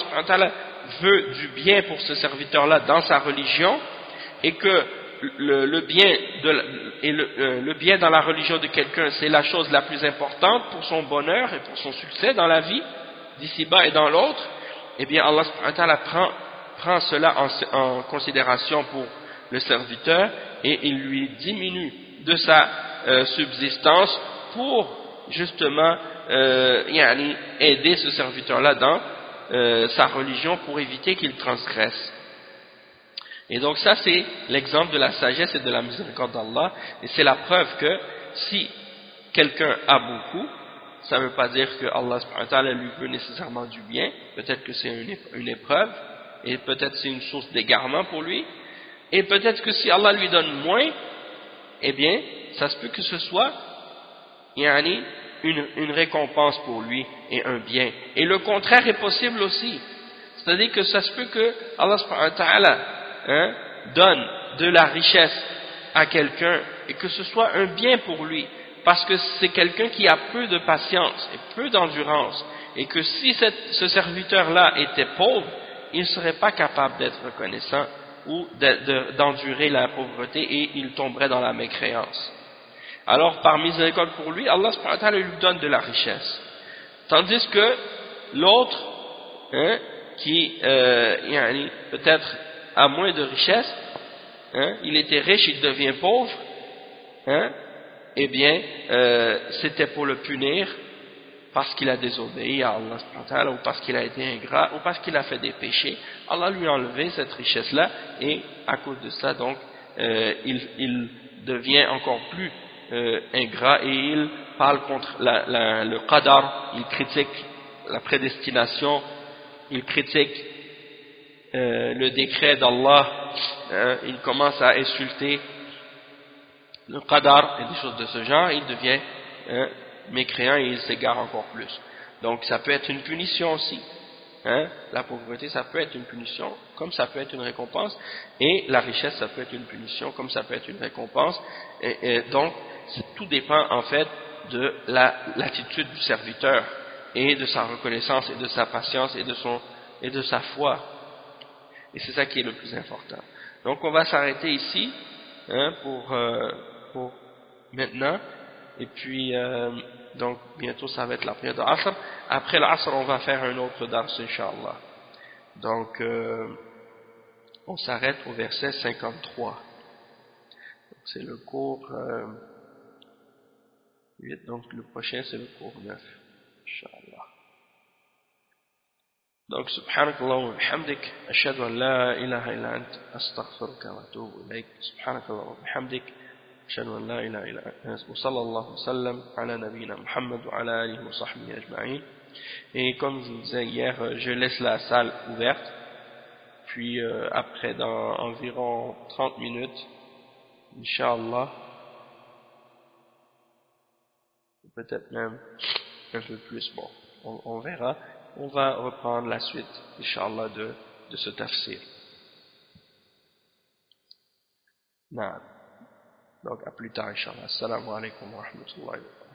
veut du bien pour ce serviteur-là dans sa religion, et que le, bien et euh, le, bien dans la religion de quelqu'un, c'est la chose la plus importante pour son bonheur et pour son succès dans la vie, d'ici-bas et dans l'autre, eh bien Allah prend, prend cela en, considération pour le serviteur et il lui diminue de sa euh, subsistance pour justement euh, aider ce serviteur-là dans euh, sa religion pour éviter qu'il transgresse. Et donc ça c'est l'exemple de la sagesse et de la miséricorde d'Allah et c'est la preuve que si quelqu'un a beaucoup, ça ne veut pas dire que Allah lui veut nécessairement du bien, peut-être que c'est une, épreuve et peut-être c'est une source d'égarement pour lui et peut-être que si Allah lui donne moins, eh bien ça se peut que ce soit une, une récompense pour lui et un bien. Et le contraire est possible aussi. C'est-à-dire que ça se peut que Allah hein, donne de la richesse à quelqu'un et que ce soit un bien pour lui parce que c'est quelqu'un qui a peu de patience et peu d'endurance et que si ce serviteur-là était pauvre, il ne serait pas capable d'être reconnaissant ou d'endurer la pauvreté et il tomberait dans la mécréance. Alors, par miséricorde pour lui, Allah lui donne de la richesse. Tandis que l'autre, hein, qui euh, peut-être a moins de richesse, hein, il était riche, il devient pauvre, hein, eh bien, euh, c'était pour le punir parce qu'il a désobéi à Allah ou parce qu'il a été ingrat ou parce qu'il a fait des péchés. Allah lui a enlevé cette richesse-là et à cause de ça, donc, euh, il, devient encore plus euh, ingrat et il parle contre le qadar, il critique la prédestination, il critique le décret d'Allah, il commence à insulter le qadar et des choses de ce genre, il devient hein, mécréant et il s'égare encore plus. Donc ça peut être une punition aussi. Hein? La pauvreté, ça peut être une punition, comme ça peut être une récompense, et la richesse, ça peut être une punition, comme ça peut être une récompense. Et, donc, tout dépend en fait de l'attitude du serviteur et de sa reconnaissance et de sa patience et de son et de sa foi. Et c'est ça qui est le plus important. Donc, on va s'arrêter ici hein, pour euh, pour maintenant, et puis euh, donc bientôt ça va être la prière de. Après l'Asr, on va faire un autre dars, Inch'Allah. Donc, euh, on s'arrête au verset 53. C'est le cours euh, 8, donc le prochain c'est le cours 9, Inch'Allah. Donc, la ilaha illa ant, astaghfiruka wa atubu ilayk. Subhanakallah wa bihamdik. أشهد أن لا إله إلا أنت وصلى الله وسلم على نبينا محمد وعلى آله وصحبه أجمعين et comme je vous disais hier je laisse la salle ouverte puis euh, après dans environ 30 minutes Inch'Allah peut-être même un peu plus bon on, on, verra on va reprendre la suite Inch'Allah de, de ce tafsir non Donc à plus tard, Inch'Allah. Assalamu alaikum wa rahmatullahi wa.